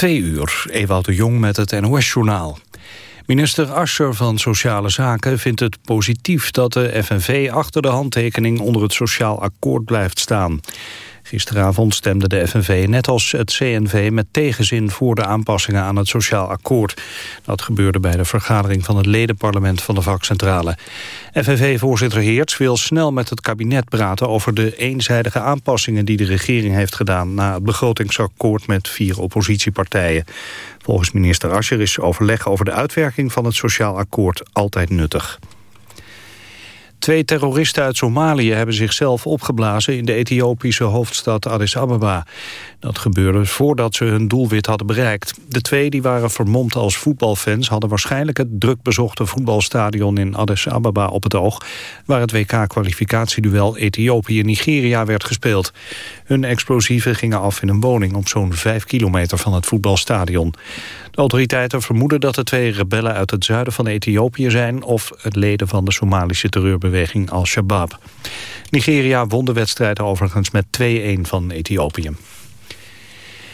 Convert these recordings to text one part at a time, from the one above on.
Twee uur, Ewout de Jong met het NOS-journaal. Minister Ascher van Sociale Zaken vindt het positief dat de FNV achter de handtekening onder het sociaal akkoord blijft staan. Gisteravond stemde de FNV net als het CNV met tegenzin voor de aanpassingen aan het sociaal akkoord. Dat gebeurde bij de vergadering van het ledenparlement van de vakcentrale. FNV-voorzitter Heerts wil snel met het kabinet praten over de eenzijdige aanpassingen die de regering heeft gedaan na het begrotingsakkoord met vier oppositiepartijen. Volgens minister Ascher is overleg over de uitwerking van het sociaal akkoord altijd nuttig. Twee terroristen uit Somalië hebben zichzelf opgeblazen in de Ethiopische hoofdstad Addis Ababa. Dat gebeurde voordat ze hun doelwit hadden bereikt. De twee die waren vermomd als voetbalfans hadden waarschijnlijk het drukbezochte voetbalstadion in Addis Ababa op het oog, waar het WK-kwalificatieduel Ethiopië-Nigeria werd gespeeld. Hun explosieven gingen af in een woning op zo'n vijf kilometer van het voetbalstadion. De autoriteiten vermoeden dat de twee rebellen uit het zuiden van Ethiopië zijn... of het leden van de Somalische terreurbeweging Al-Shabaab. Nigeria won de wedstrijd overigens met 2-1 van Ethiopië.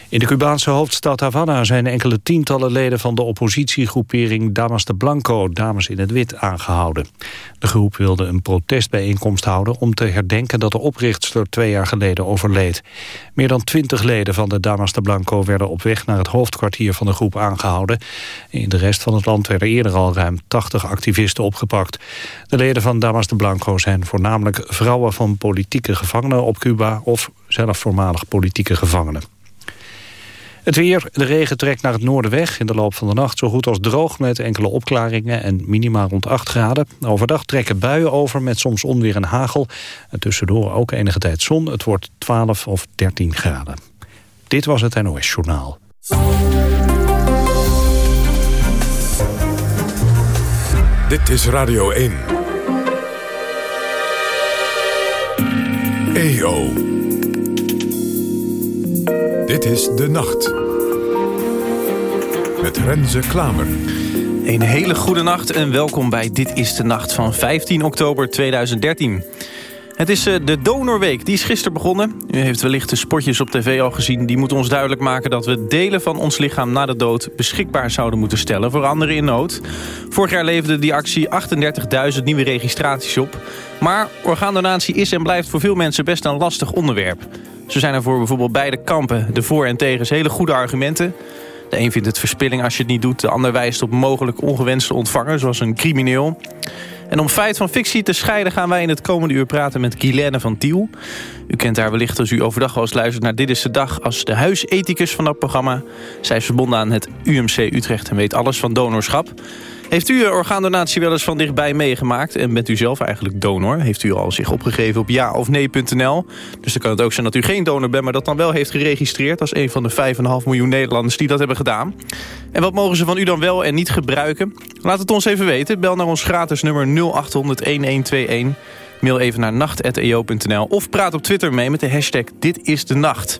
In de Cubaanse hoofdstad Havana zijn enkele tientallen leden van de oppositiegroepering Damas de Blanco, Dames in het Wit, aangehouden. De groep wilde een protestbijeenkomst houden om te herdenken dat de oprichtster twee jaar geleden overleed. Meer dan twintig leden van de Damas de Blanco werden op weg naar het hoofdkwartier van de groep aangehouden. In de rest van het land werden eerder al ruim 80 activisten opgepakt. De leden van Damas de Blanco zijn voornamelijk vrouwen van politieke gevangenen op Cuba of zelf voormalig politieke gevangenen. Het weer, de regen trekt naar het noorden weg. In de loop van de nacht zo goed als droog met enkele opklaringen en minima rond 8 graden. Overdag trekken buien over met soms onweer en hagel. En tussendoor ook enige tijd zon. Het wordt 12 of 13 graden. Dit was het NOS Journaal. Dit is Radio 1. EO. Dit is De Nacht. Met Renze Klamer. Een hele goede nacht en welkom bij Dit is de Nacht van 15 oktober 2013. Het is eh, de Donorweek, die is gisteren begonnen. U heeft wellicht de spotjes op tv al gezien. Die moeten ons duidelijk maken dat we delen van ons lichaam na de dood... beschikbaar zouden moeten stellen voor anderen in nood. Vorig jaar leverde die actie 38.000 nieuwe registraties op. Maar orgaandonatie is en blijft voor veel mensen best een lastig onderwerp. Zo zijn er voor bijvoorbeeld beide kampen, de voor- en tegens, hele goede argumenten. De een vindt het verspilling als je het niet doet. De ander wijst op mogelijk ongewenste ontvanger, zoals een crimineel. En om feit van fictie te scheiden gaan wij in het komende uur praten met Guilaine van Tiel. U kent haar wellicht als u overdag wel eens luistert naar Dit is de Dag... als de huisethicus van dat programma. Zij is verbonden aan het UMC Utrecht en weet alles van donorschap. Heeft u orgaandonatie wel eens van dichtbij meegemaakt? En bent u zelf eigenlijk donor? Heeft u al zich opgegeven op ja of nee.nl? Dus dan kan het ook zijn dat u geen donor bent... maar dat dan wel heeft geregistreerd... als een van de 5,5 miljoen Nederlanders die dat hebben gedaan. En wat mogen ze van u dan wel en niet gebruiken? Laat het ons even weten. Bel naar ons gratis nummer 0800-1121. Mail even naar nacht.eo.nl of praat op Twitter mee met de hashtag Dit is de Nacht.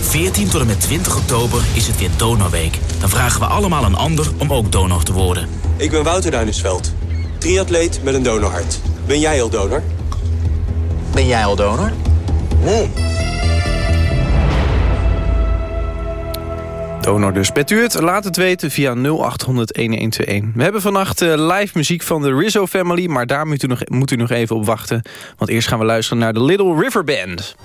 14 tot en met 20 oktober is het weer Donorweek. Dan vragen we allemaal een ander om ook donor te worden. Ik ben Wouter Duinersveld, triatleet met een donorhart. Ben jij al donor? Ben jij al donor? Nee. Donor dus. Bent u het? Laat het weten via 0800-1121. We hebben vannacht uh, live muziek van de Rizzo Family... maar daar moet u, nog, moet u nog even op wachten. Want eerst gaan we luisteren naar de Little River Band.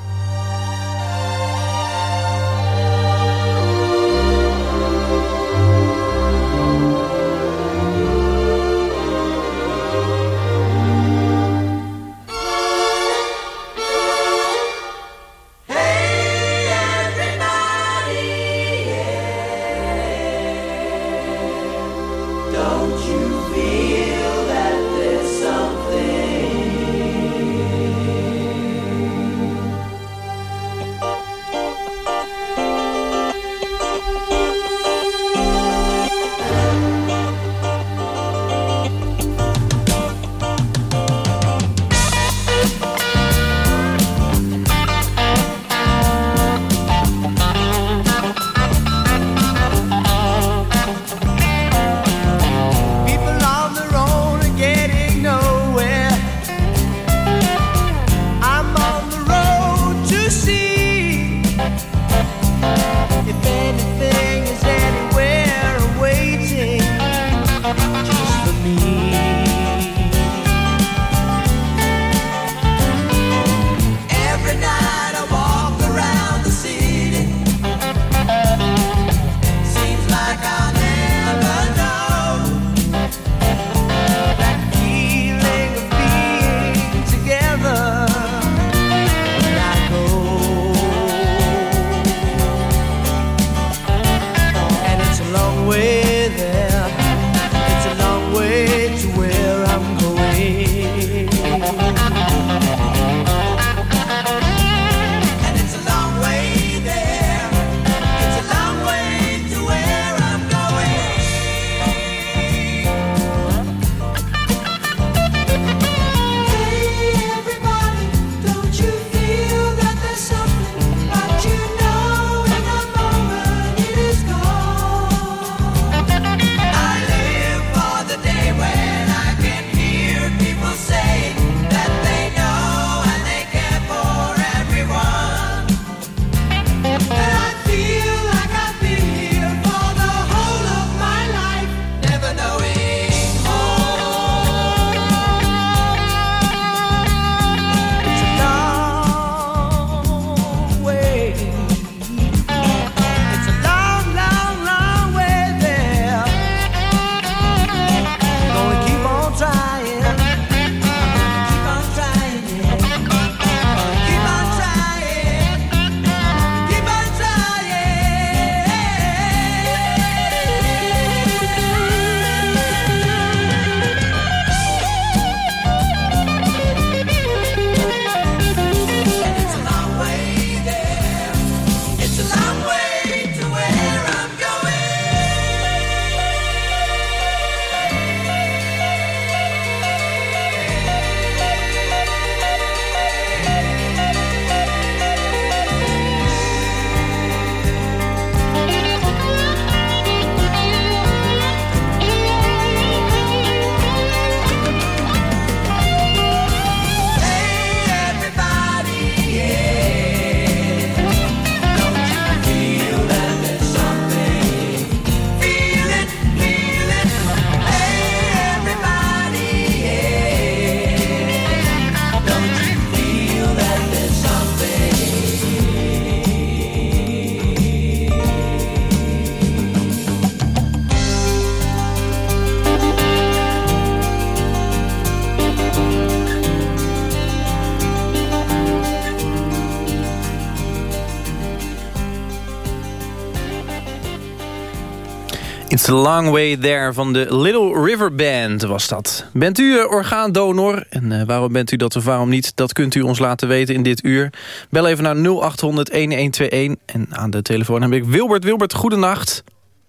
Long way there van de Little River Band was dat. Bent u uh, orgaandonor? En uh, waarom bent u dat of waarom niet? Dat kunt u ons laten weten in dit uur. Bel even naar 0800-1121. En aan de telefoon heb ik Wilbert. Wilbert, goedenacht.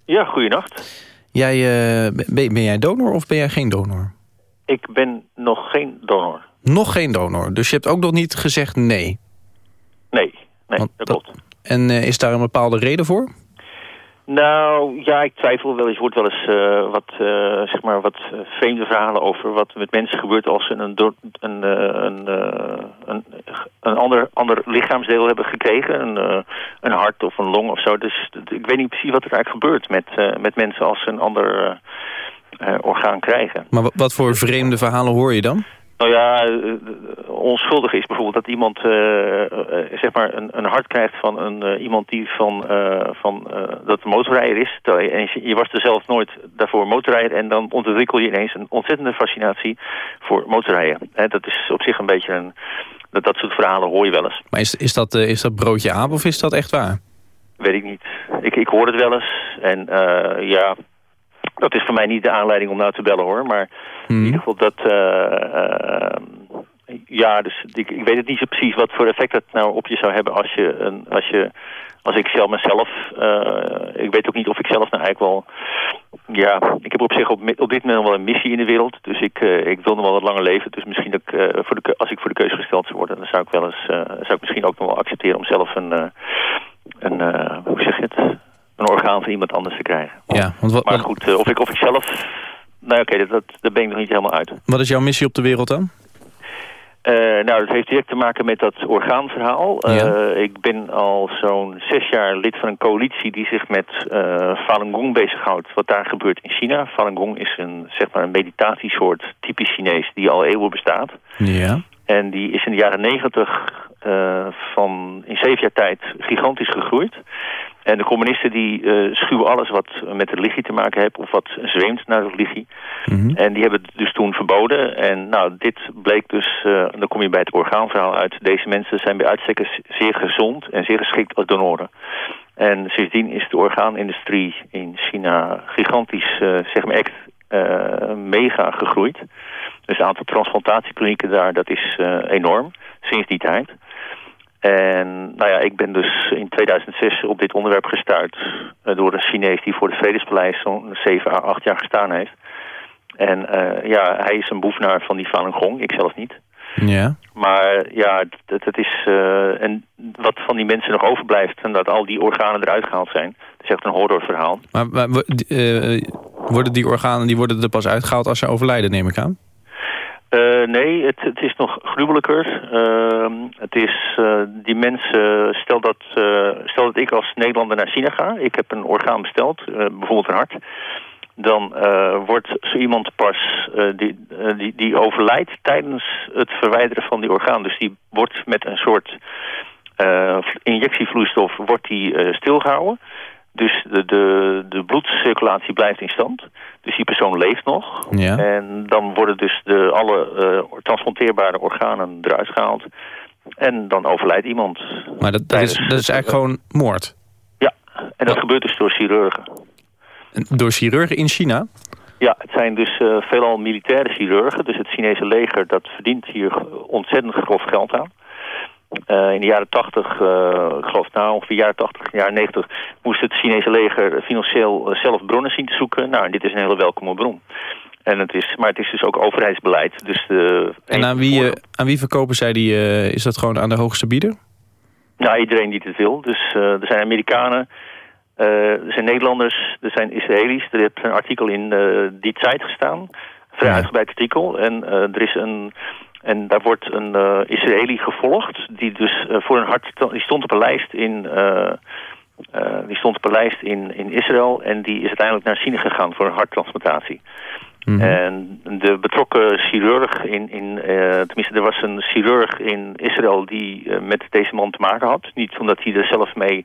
Ja, goedenacht. Jij, uh, ben, ben, jij donor of ben jij geen donor? Ik ben nog geen donor. Nog geen donor, dus je hebt ook nog niet gezegd nee? Nee, nee, Want, dat klopt. En is daar een bepaalde reden voor? Nou, ja, ik twijfel wel eens. wordt wel eens uh, wat, uh, zeg maar wat vreemde verhalen over wat met mensen gebeurt als ze een, een, een, een, een ander, ander lichaamsdeel hebben gekregen. Een, een hart of een long of zo. Dus ik weet niet precies wat er eigenlijk gebeurt met, met mensen als ze een ander orgaan krijgen. Maar wat voor vreemde verhalen hoor je dan? Nou ja, onschuldig is bijvoorbeeld dat iemand uh, uh, zeg maar een, een hart krijgt van een, uh, iemand die van, van dat een motorrijder is. En je, je, was er zelf nooit daarvoor motorrijder en dan ontwikkel je ineens een ontzettende fascinatie voor motorrijden. Dat is op zich een beetje een, dat, dat soort verhalen hoor je wel eens. Maar is, is, dat, is dat broodje aap of is dat echt waar? Weet ik niet. Ik, ik hoor het wel eens en ja, dat is voor mij niet de aanleiding om nou te bellen hoor. Maar hmm. in ieder geval dat... Uh, ja, dus ik, ik, weet het niet zo precies wat voor effect dat nou op je zou hebben als je... Een, als, je als ik zelf mezelf... Uh, ik weet ook niet of ik zelf nou eigenlijk wel... Ja, ik heb op zich op, op dit moment wel een missie in de wereld. Dus ik, uh, ik wil nog wel wat langer leven. Dus misschien dat ik, voor de, als ik voor de keuze gesteld zou worden... dan zou ik wel eens... zou ik misschien ook nog wel accepteren om zelf een... een hoe zeg je het? een orgaan van iemand anders te krijgen. Ja, want wat, maar goed, of, ik, of ik zelf... Nou oké, okay, dat, dat, ben ik nog niet helemaal uit. Wat is jouw missie op de wereld dan? Uh, nou, dat heeft direct te maken met dat orgaanverhaal. Ja. Uh, ik ben al zo'n zes jaar lid van een coalitie die zich met uh, Falun Gong bezighoudt. Wat daar gebeurt in China. Falun Gong is een, zeg maar een meditatiesoort typisch Chinees die al eeuwen bestaat. Ja. En die is in de jaren negentig van in zeven jaar tijd gigantisch gegroeid. En de communisten die uh, schuwen alles wat met religie te maken heeft... of wat zweemt naar religie. Mm En die hebben het dus toen verboden. En nou, dit bleek dus... Uh, dan kom je bij het orgaanverhaal uit. Deze mensen zijn bij uitstek zeer gezond en zeer geschikt als donoren. En sindsdien is de orgaanindustrie in China gigantisch, uh, zeg maar echt, mega gegroeid. Dus het aantal transplantatieklinieken daar, dat is enorm sinds die tijd. En nou ja, ik ben dus in 2006 op dit onderwerp gestuurd uh, door een Chinees die voor het Vredespaleis zo'n 7 à 8 jaar gestaan heeft. En uh, ja, hij is een boefnaar van die Falun Gong, ik zelf niet. Ja. Maar ja, het, het is... Uh, en wat van die mensen nog overblijft... en dat al die organen eruit gehaald zijn... dat is echt een horrorverhaal. Maar, maar worden die organen die worden er pas uitgehaald als ze overlijden, neem ik aan? Uh, nee, het, het, is nog gruwelijker. Uh, het is uh, die mensen, stel dat, stel dat ik als Nederlander naar China ga. Ik heb een orgaan besteld, bijvoorbeeld een hart. Dan wordt zo iemand pas, die, die, die overlijdt tijdens het verwijderen van die orgaan. Dus die wordt met een soort injectievloeistof wordt die stilgehouden. Dus de, de, de bloedcirculatie blijft in stand. Dus die persoon leeft nog. Ja. En dan worden dus de, alle uh, transplanteerbare organen eruit gehaald. En dan overlijdt iemand. Maar dat, dat, is, dat is eigenlijk gewoon moord? Ja, en dat gebeurt dus door chirurgen. Door chirurgen in China? Ja, het zijn dus uh, veelal militaire chirurgen. Dus het Chinese leger dat verdient hier ontzettend grof geld aan. Uh, in de jaren 80, uh, ik geloof nou ongeveer jaren 80, jaren 90, moest het Chinese leger financieel uh, zelf bronnen zien te zoeken. Nou, en dit is een hele welkome bron. En het is, maar het is dus ook overheidsbeleid. Dus de, en aan wie, aan wie verkopen zij die, is dat gewoon aan de hoogste bieder? Nou, iedereen die het wil. Dus er zijn Amerikanen, er zijn Nederlanders, er zijn Israëli's. Er heeft een artikel in die tijd gestaan, vrij ja. uitgebreid artikel. En er is een en daar wordt een uh, Israëli gevolgd, die dus uh, voor een hart... Die stond op een lijst in... Uh, die stond op een lijst in, in Israël en die is uiteindelijk naar China gegaan voor een harttransplantatie. Mm -hmm. En de betrokken chirurg in, in tenminste er was een chirurg in Israël die met deze man te maken had. Niet omdat hij er zelf mee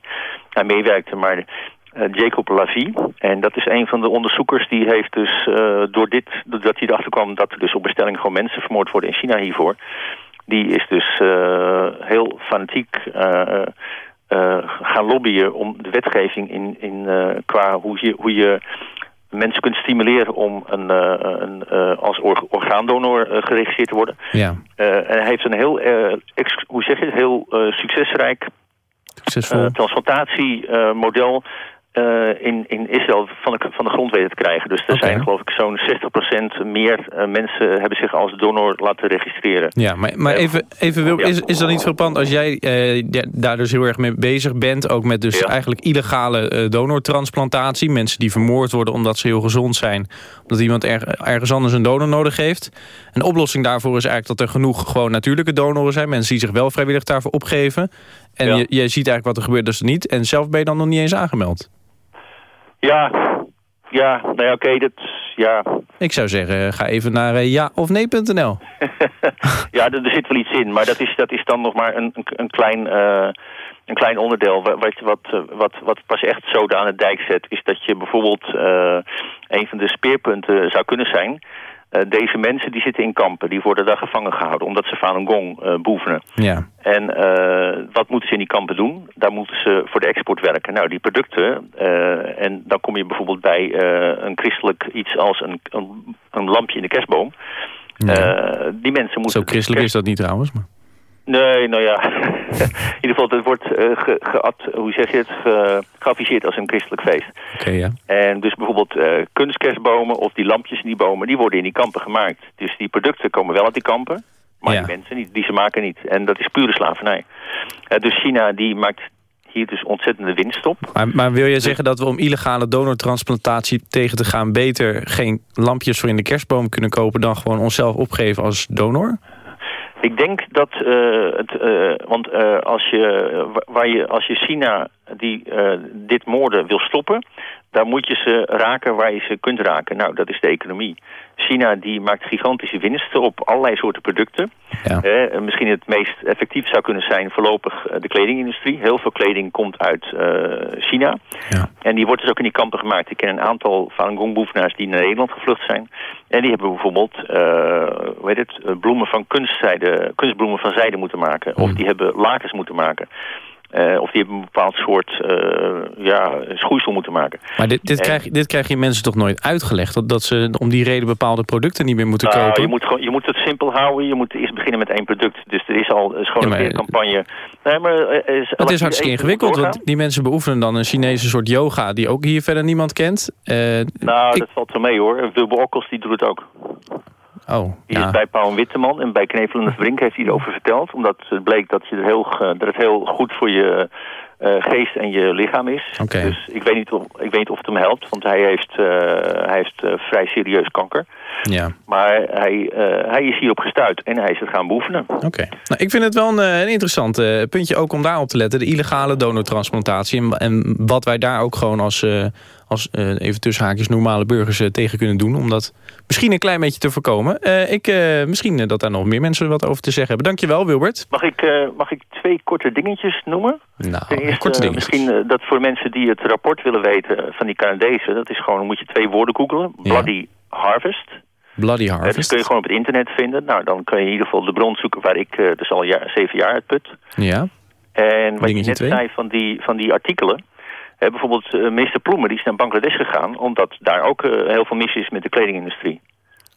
aan meewerkte, maar Jacob Lavie. En dat is een van de onderzoekers die heeft dus uh, door dit, doordat hij erachter kwam dat er dus op bestelling gewoon mensen vermoord worden in China hiervoor. Die is dus uh, heel fanatiek gaan lobbyen om de wetgeving in, in, qua hoe je, hoe je mensen kunt stimuleren om een, een, als or orgaandonor geregistreerd te worden. Ja. en hij heeft een heel, hoe zeg je het, heel succesrijk Succesvol. transplantatiemodel uh, in, in Israël van de, van de grond weten te krijgen. Dus er zijn geloof ik zo'n 60% meer uh, mensen hebben zich als donor laten registreren. Ja, maar, maar Eh, even, even Wil, is, is dat niet frappant als jij eh, daar dus heel erg mee bezig bent... ook met dus Ja. eigenlijk illegale eh, donortransplantatie... mensen die vermoord worden omdat ze heel gezond zijn... omdat iemand er, ergens anders een donor nodig heeft. Een oplossing daarvoor is eigenlijk dat er genoeg gewoon natuurlijke donoren zijn... mensen die zich wel vrijwillig daarvoor opgeven. En Ja. je, je ziet eigenlijk wat er gebeurt dus niet. En zelf ben je dan nog niet eens aangemeld. Ja, ja, nou ja, oké, dat, ja, Ik zou zeggen, ga even naar eh, ja of nee.nl. ja, er, er zit wel iets in, maar dat is, dat is dan nog maar een, een, een klein, eh, een klein onderdeel. Wa- Wat, wat, wat, wat pas echt het dijk zet, is dat je bijvoorbeeld eh, een van de speerpunten zou kunnen zijn. Eh, deze mensen die zitten in kampen, die worden daar gevangen gehouden omdat ze Falun Gong eh beoefenen. Ja, En eh, wat moeten ze in die kampen doen? Daar moeten ze voor de export werken. Nou, die producten, en dan kom je bijvoorbeeld bij een christelijk iets als een, een, een lampje in de kerstboom. Die mensen moeten... zo christelijk is dat niet trouwens. Maar... Nee, nou ja. in ieder geval, het wordt eh, ge, gead- hoe zeg je het, ge, geafficheerd als een christelijk feest. Oké, ja. En dus bijvoorbeeld eh, kunstkerstbomen of die lampjes in die bomen, die worden in die kampen gemaakt. Dus die producten komen wel uit die kampen, maar Ja. die mensen niet, die ze maken niet. En dat is pure slavernij. Eh, dus China die maakt hier dus ontzettende winst op. Maar, maar wil je zeggen dat we om illegale donortransplantatie tegen te gaan... beter geen lampjes voor in de kerstboom kunnen kopen... dan gewoon onszelf opgeven als donor? Ik denk dat eh, het, eh, want eh, als je wa- waar je als je China die eh, dit moorden wil stoppen, daar moet je ze raken waar je ze kunt raken. Nou, dat is de economie. China die maakt gigantische winsten op allerlei soorten producten. Ja. Eh, en misschien het meest effectief zou kunnen zijn voorlopig eh, de kledingindustrie. Heel veel kleding komt uit China. Ja. En die wordt dus ook in die kampen gemaakt. Ik ken een aantal Falun Gong beoefenaars die naar Nederland gevlucht zijn. En die hebben bijvoorbeeld hoe heet het, bloemen van kunstzijde, kunstbloemen van zijde moeten maken. Of die hebben lakens moeten maken. Eh, of die hebben een bepaald soort eh, ja, schoeisel moeten maken. Maar dit, dit, En- krijg, dit krijg je mensen toch nooit uitgelegd? Dat, dat ze om die reden bepaalde producten niet meer moeten Nou, kopen? je, moet gewoon, je moet het simpel houden. Je moet eerst beginnen met één product. Dus er is al een schone Ja, maar- weercampagne. Nee, maar, eh, is, Het is hartstikke ingewikkeld, want die mensen beoefenen dan een Chinese soort yoga... die ook hier verder niemand kent. Nou, ik- dat valt wel mee hoor. Wilbur Okkels die doet het ook. Oh, Die is ja. bij Pauw en Witteman en bij Knevel en Brink heeft hij erover verteld. Omdat het bleek dat, je heel, dat het heel goed voor je eh, geest en je lichaam is. Dus ik weet, niet of, ik weet niet of het hem helpt, want hij heeft, eh, hij heeft eh, vrij serieus kanker. ja. Maar hij, hij is hierop gestuurd en hij is het gaan beoefenen. Oké. Nou, ik vind het wel een, een interessant puntje ook om daarop te letten. De illegale donortransplantatie. En, en wat wij daar ook gewoon als, als eh, even tussen haakjes normale burgers eh, tegen kunnen doen. Om dat misschien een klein beetje te voorkomen. Eh, ik, misschien dat daar nog meer mensen wat over te zeggen hebben. Dankjewel Wilbert. Mag ik, mag ik twee korte dingetjes noemen? Nou, Ten eerste, korte dingen. misschien dat voor mensen die het rapport willen weten van die Canadezen... dat is gewoon, moet je twee woorden googelen. Ja. Bloody Harvest. Bloody Eh, dat Harvest. kun je gewoon op het internet vinden. Nou, dan kun je in ieder geval de bron zoeken waar ik dus al jaar, zeven jaar uit put. Ja. En wat Dingetje je net twee. zei van die, van die artikelen... Hè, bijvoorbeeld eh, minister Ploemen die is naar Bangladesh gegaan... omdat daar ook eh, heel veel mis is met de kledingindustrie.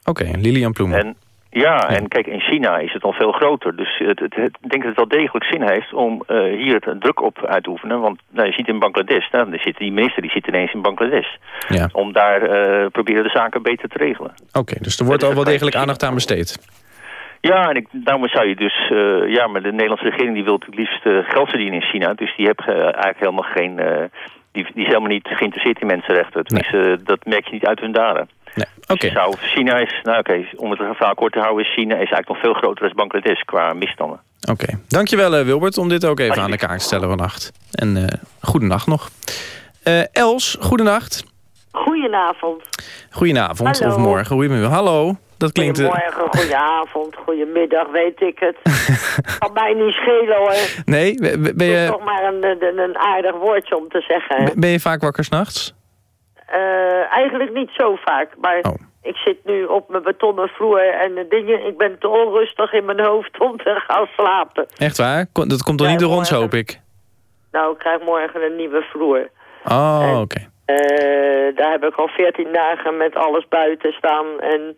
Oké, Lilian Ploemen. En ja, en kijk, in China is het al veel groter. Dus het, het, het- ik denk dat het wel degelijk zin heeft om eh, hier het druk op uit te oefenen. Want nou, je ziet in Bangladesh, nou, zit die minister die zit ineens in Bangladesh. Ja. Om daar eh, proberen de zaken beter te regelen. Oké, dus er wordt al wel degelijk aandacht aan besteed. Ja, en ik, daarom zou je dus... eh, ja, maar de Nederlandse regering die wil het liefst eh, geld verdienen in China. Dus die heeft eh, eigenlijk helemaal geen... eh, die, die is helemaal niet geïnteresseerd in mensenrechten. Tenminste, dat merk je niet uit hun daden. Nee. Dus zou, China is, nou oké, om het verhaal kort te houden... is China is eigenlijk nog veel groter dan Bangladesh qua misstanden. oké. Dankjewel eh, Wilbert om dit ook even aan de kaart te stellen vannacht. En eh goedenacht nog. Eh, Els, goedenacht. Goedenavond. Goedenavond Hallo. of morgen. Hallo. Dat klinkt... eh, Goedemorgen, goedenavond, goedemiddag, weet ik het. Kan mij niet schelen hoor. nee, ben je, toch maar een, een, een aardig woordje om te zeggen. hè. ben je vaak wakker s'nachts? Eh, eigenlijk niet zo vaak, maar Oh. ik zit nu op mijn betonnen vloer en dingen. Ik ben te onrustig in mijn hoofd om te gaan slapen. Echt waar? Dat komt toch Ja, niet door ons, hoop ik? Nou, ik krijg morgen een nieuwe vloer. Oh, oké. Eh, daar heb ik al 14 dagen met alles buiten staan. En,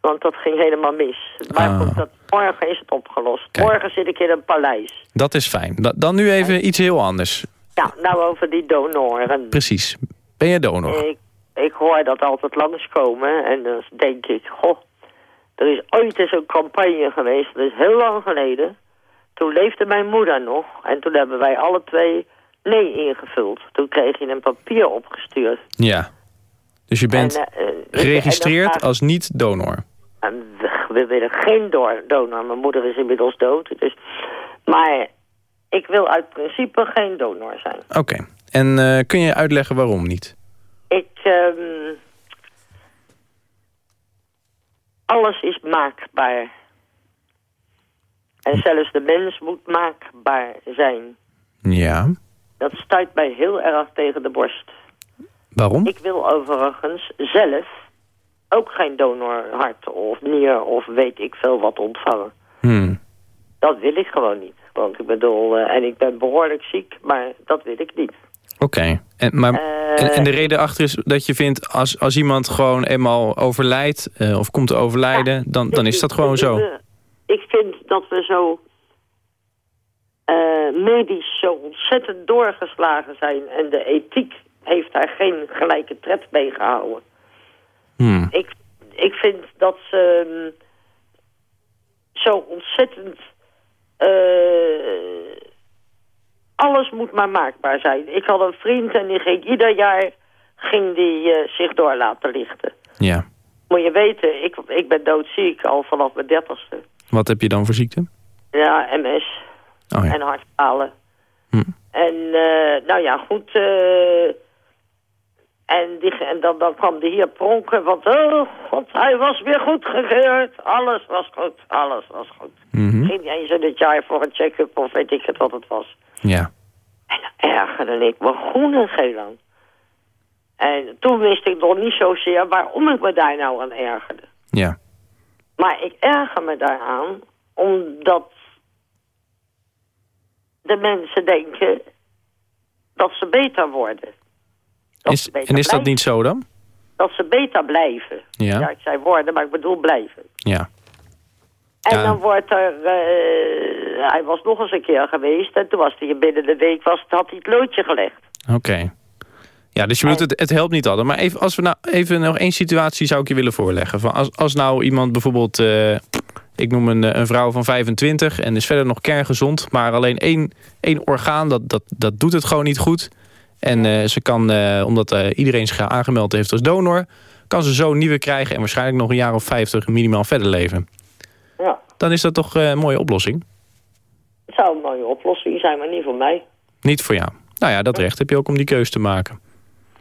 want dat ging helemaal mis. Maar Ah. goed, dat, morgen is het opgelost. Kijk. Morgen zit ik in een paleis. Dat is fijn. Da- Dan nu even iets heel anders. Ja, nou over die donoren. Precies. Ben je donor? Ik, ik hoor dat altijd langskomen en dan denk ik, goh, er is ooit eens een campagne geweest, dat is heel lang geleden. Toen leefde mijn moeder nog en toen hebben wij alle twee nee ingevuld. Toen kreeg je een papier opgestuurd. Ja. Dus je bent En, eh, eh, geregistreerd als niet-donor. En we willen geen donor. Mijn moeder is inmiddels dood. Dus, maar ik wil uit principe geen donor zijn. Oké. En eh, kun je uitleggen waarom niet? Ik, ehm, alles is maakbaar. En zelfs de mens moet maakbaar zijn. Ja. Dat stuit mij heel erg tegen de borst. Waarom? Ik wil overigens zelf ook geen donorhart of nier of weet ik veel wat ontvangen. Hmm. Dat wil ik gewoon niet. Want ik bedoel, eh, en ik ben behoorlijk ziek, maar dat wil ik niet. Oké. En, maar Eh, en, en de reden achter is dat je vindt... als, als iemand gewoon eenmaal overlijdt eh, of komt te overlijden... dan, dan is dat gewoon zo. Ik vind dat we zo eh, medisch zo ontzettend doorgeslagen zijn. En de ethiek heeft daar geen gelijke tred mee gehouden. Hmm. Ik, ik vind dat ze mm, zo ontzettend... eh, alles moet maar maakbaar zijn. Ik had een vriend en die ging ieder jaar ging die, eh, zich door laten lichten. Ja. Moet je weten, ik, ik ben doodziek al vanaf mijn dertigste. Wat heb je dan voor ziekte? Ja, MS Oh ja. en hartfalen. Hm. En eh, nou ja, goed. eh, en die, en dan, dan kwam die hier pronken, want oh, god, hij was weer goed gekeurd. Alles was goed, alles was goed. Mhm. Ging niet eens in het jaar voor een check-up of weet ik het wat het was. Ja. En dan ergerde ik me groen en geel aan. En toen wist ik nog niet zozeer waarom ik me daar nou aan ergerde. Ja. Maar ik erger me daaraan omdat de mensen denken dat ze beter worden. Dat Is, en is dat niet zo dan? Dat ze beter blijven. Ja. ik zei worden, maar ik bedoel blijven. Ja. En Ja. dan wordt er... eh, hij was nog eens een keer geweest en toen was hij binnen de week was, had hij het loodje gelegd. Oké. Ja, dus je bedoelt, het, het helpt niet altijd. Maar even, als we nou even nog één situatie zou ik je willen voorleggen. Van als, als nou iemand bijvoorbeeld, eh, ik noem een, een vrouw van 25 en is verder nog kerngezond, maar alleen één, één orgaan, dat, dat, dat doet het gewoon niet goed. En eh, ze kan, eh, omdat eh, iedereen zich aangemeld heeft als donor, kan ze zo een nieuwe krijgen en waarschijnlijk nog een jaar of 50 minimaal verder leven. Ja, Dan is dat toch een mooie oplossing? het zou een mooie oplossing zijn, maar niet voor mij. Niet voor jou. Nou ja, dat recht heb je ook om die keuze te maken.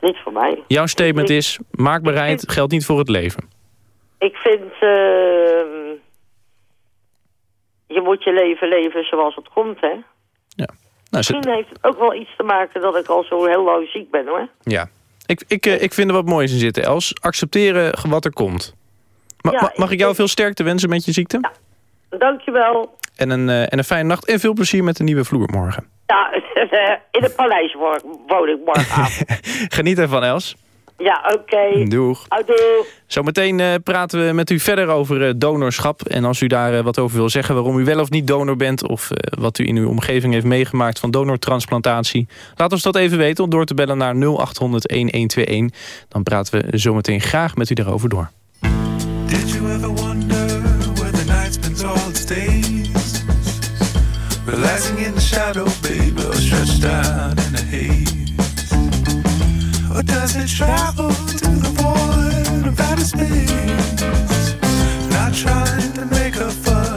Niet voor mij. Jouw statement is, maakbaarheid geldt niet voor het leven. Ik vind... ehm, je moet je leven leven zoals het komt, hè. Nou, ze- Misschien heeft het ook wel iets te maken dat ik al zo heel lang ziek ben, hoor. Ja. Ik, ik, eh, ik vind er wat moois in zitten, Els. Accepteren wat er komt. Ma- Ja, ma- mag ik jou veel sterkte wensen met je ziekte? Dankjewel. En, een, eh, en een fijne nacht en veel plezier met de nieuwe vloer morgen. Ja, in het paleis wo- woon ik morgenavond. Geniet ervan, Els. Ja, oké. Doeg. Houdoe. Zometeen eh, praten we met u verder over eh, donorschap. En als u daar eh, wat over wil zeggen, waarom u wel of niet donor bent... of wat u in uw omgeving heeft meegemaakt van donortransplantatie... laat ons dat even weten door te bellen naar 0800-1121. Dan praten we zometeen graag met u daarover door. Did you ever wonder where the night spends all its days? Relaxing in the shadow, baby, stretched out? Or does it travel to the void of outer space? Not trying to make a fuss,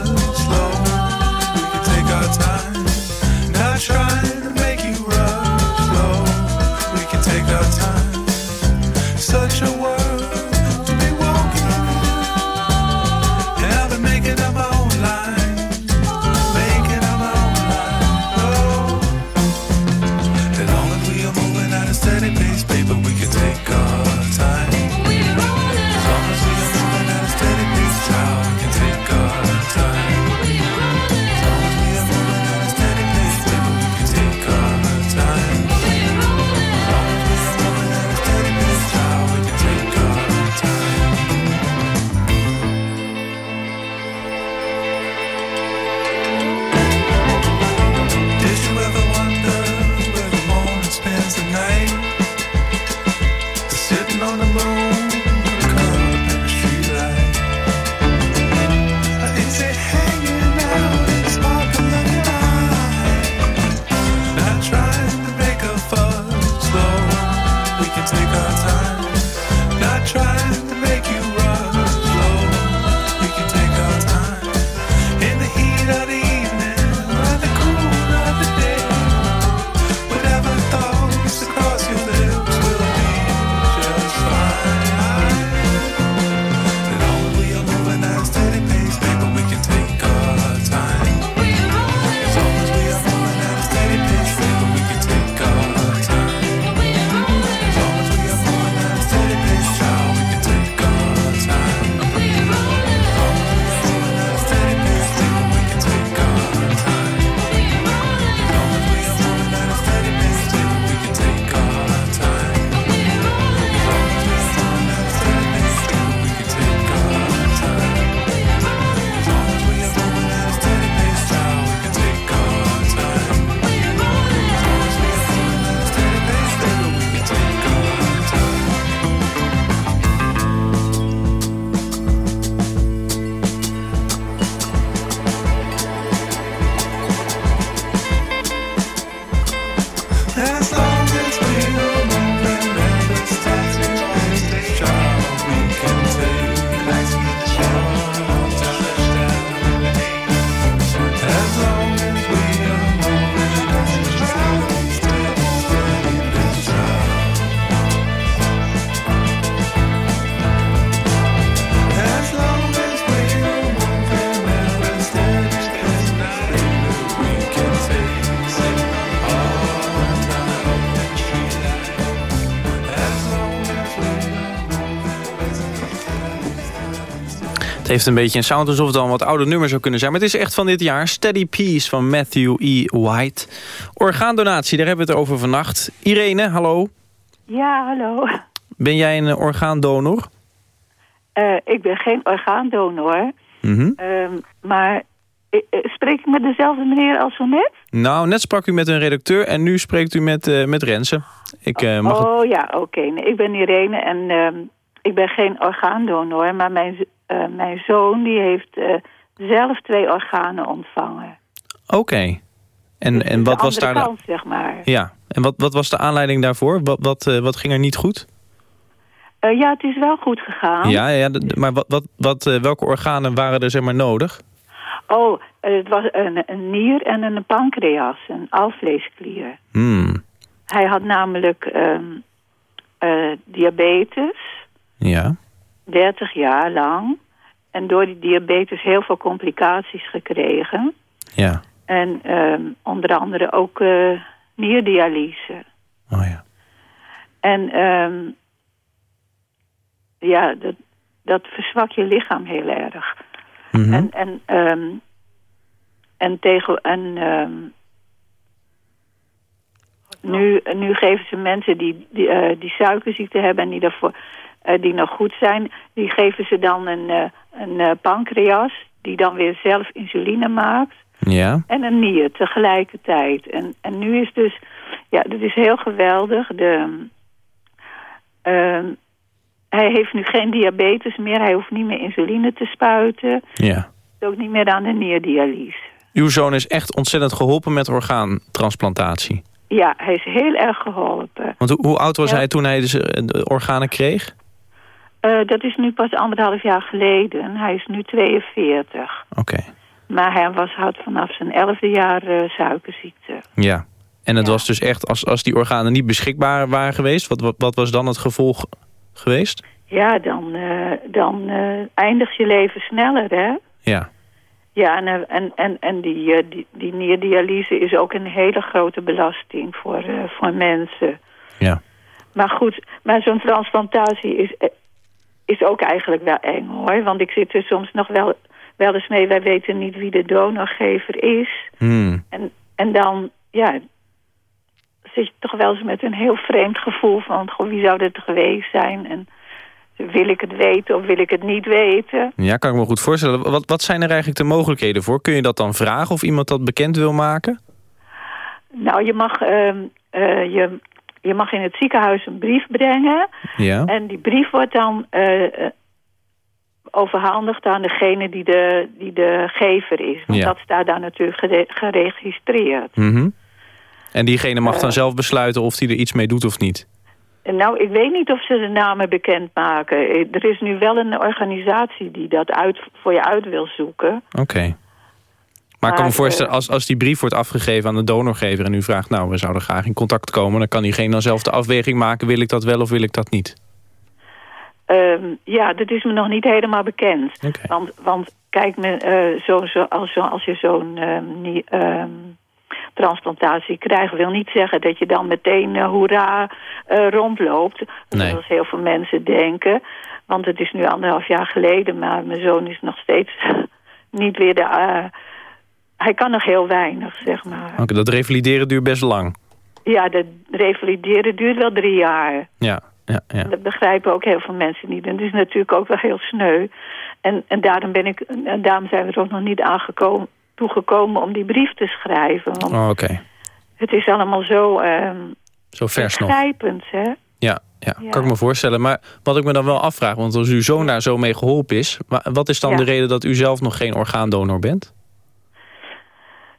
heeft een beetje een sound alsof het al een wat oude nummer zou kunnen zijn. Maar het is echt van dit jaar. Steady Peace van Matthew E. White. Orgaandonatie, daar hebben we het over vannacht. Irene, hallo. Ja, hallo. Ben jij een orgaandonor? Eh, ik ben geen orgaandonor. Ehm, maar eh, eh, spreek ik met dezelfde meneer als zo net? Nou, net sprak u met een redacteur en nu spreekt u met, eh, met Renze. Ik mag het... Oh ja, oké. Nee, ik ben Irene en ehm, ik ben geen orgaandonor. Maar mijn, eh, mijn zoon die heeft eh, zelf twee organen ontvangen. Oké. En, en wat was daar... andere de- kant, zeg maar. Ja, en wat, wat was de aanleiding daarvoor? Wat, wat, eh, wat ging er niet goed? Ja, het is wel goed gegaan. Ja, ja maar wat, wat, wat, welke organen waren er zeg maar nodig? Oh, het was een, een nier en een pancreas, een alvleesklier. Hmm, Hij had namelijk ehm, eh, diabetes. ja. 30 jaar lang. En door die diabetes heel veel complicaties gekregen. Ja. En ehm, onder andere ook eh nierdialyse. Oh ja. En ehm, ja, dat, dat verzwakt je lichaam heel erg. Mhm. En, en, ehm, en, tegen, en nu, nu geven ze mensen die, die, eh, die suikerziekte hebben en die, daarvoor, eh, die nog goed zijn, die geven ze dan een, een eh, pancreas die dan weer zelf insuline maakt. Ja. En een nier tegelijkertijd. En, en nu is dus, ja, dat is heel geweldig. De, ehm, hij heeft nu geen diabetes meer. Hij hoeft niet meer insuline te spuiten. Ja. Ook niet meer aan de nierdialyse. Uw zoon is echt ontzettend geholpen met orgaantransplantatie. Ja, hij is heel erg geholpen. Want hoe, hoe oud was Ja. hij toen hij dus, eh, de organen kreeg? Eh, dat is nu pas anderhalf jaar geleden. Hij is nu 42. Oké. Maar hij was, had vanaf zijn elfde jaar eh, suikerziekte. Ja. En het was dus echt, als, als die organen niet beschikbaar waren geweest... wat, wat, wat was dan het gevolg geweest? Ja, dan, eh, dan eindigt je leven sneller, hè? Ja. Ja, en, en, en, en die, die, die nierdialyse is ook een hele grote belasting voor, voor mensen. Ja. Maar goed, maar zo'n transplantatie is, is ook eigenlijk wel eng hoor. Want ik zit er soms nog wel, wel eens mee, wij weten niet wie de donorgever is. Hmm. En, en dan, ja, zit je toch wel eens met een heel vreemd gevoel van... Goh, wie zou dit geweest zijn? En wil ik het weten of wil ik het niet weten? Ja, kan ik me goed voorstellen. Wat, wat zijn er eigenlijk de mogelijkheden voor? Kun je dat dan vragen of iemand dat bekend wil maken? Nou, je mag, ehm, eh, je, je mag in het ziekenhuis een brief brengen. Ja. En die brief wordt dan eh, eh, overhandigd aan degene die de, die de gever is. Want Ja. dat staat daar natuurlijk gere- geregistreerd. Mhm. En diegene mag dan Eh. zelf besluiten of hij er iets mee doet of niet? Nou, ik weet niet of ze de namen bekendmaken. Er is nu wel een organisatie die dat uit, voor je uit wil zoeken. Oké. Maar ik kan me voorstellen, eh, als, als die brief wordt afgegeven aan de donorgever... en u vraagt, nou, we zouden graag in contact komen... dan kan diegene dan zelf de afweging maken... wil ik dat wel of wil ik dat niet? Ehm, ja, dat is me nog niet helemaal bekend. Want, want kijk, me, eh, zo, zo, als, zo, als je zo'n ehm, ehm, transplantatie krijgt... wil niet zeggen dat je dan meteen uh, hoera rondloopt. Nee. Zoals heel veel mensen denken. Want het is nu anderhalf jaar geleden... maar mijn zoon is nog steeds niet weer de... hij kan nog heel weinig, zeg maar. Oké, dat revalideren duurt best lang. Ja, dat revalideren duurt wel drie jaar. Ja, ja, ja. Dat begrijpen ook heel veel mensen niet. En het is natuurlijk ook wel heel sneu. En, en, daarom, ben ik, en daarom zijn we er ook nog niet aangekomen, toegekomen om die brief te schrijven. Want Oh, Oké, het is allemaal zo ehm zo vers nog. hè? Ja, ja, Ja. kan ik me voorstellen. Maar wat ik me dan wel afvraag, want als uw zoon daar zo mee geholpen is... wa- wat is dan Ja. de reden dat u zelf nog geen orgaandonor bent?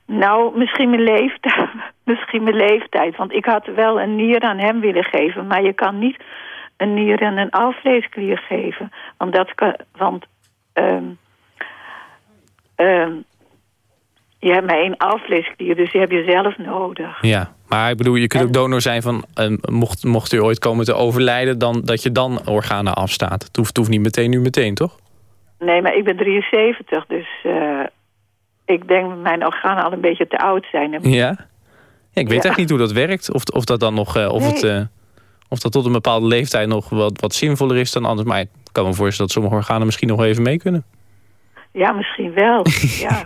Nou, misschien mijn leeftijd. misschien mijn leeftijd. Want ik had wel een nier aan hem willen geven. Maar je kan niet een nier en een alvleesklier geven. Want dat kan... Want... ehm ehm je hebt maar één alvleesklier, dus die heb je zelf nodig. Ja, maar ik bedoel, je kunt ook donor zijn van... eh, mocht, mocht u ooit komen te overlijden... Dan, dat je dan organen afstaat. Het hoeft, het hoeft niet meteen nu meteen, toch? Nee, maar ik ben 73, dus eh, ik denk dat mijn organen al een beetje te oud zijn. Ja? ja ik weet Ja. echt niet hoe dat werkt. Of, of dat dan nog... eh, of, Nee. het, eh, of dat tot een bepaalde leeftijd nog wat, wat zinvoller is dan anders. Maar ik kan me voorstellen dat sommige organen misschien nog even mee kunnen. Ja, misschien wel. ja.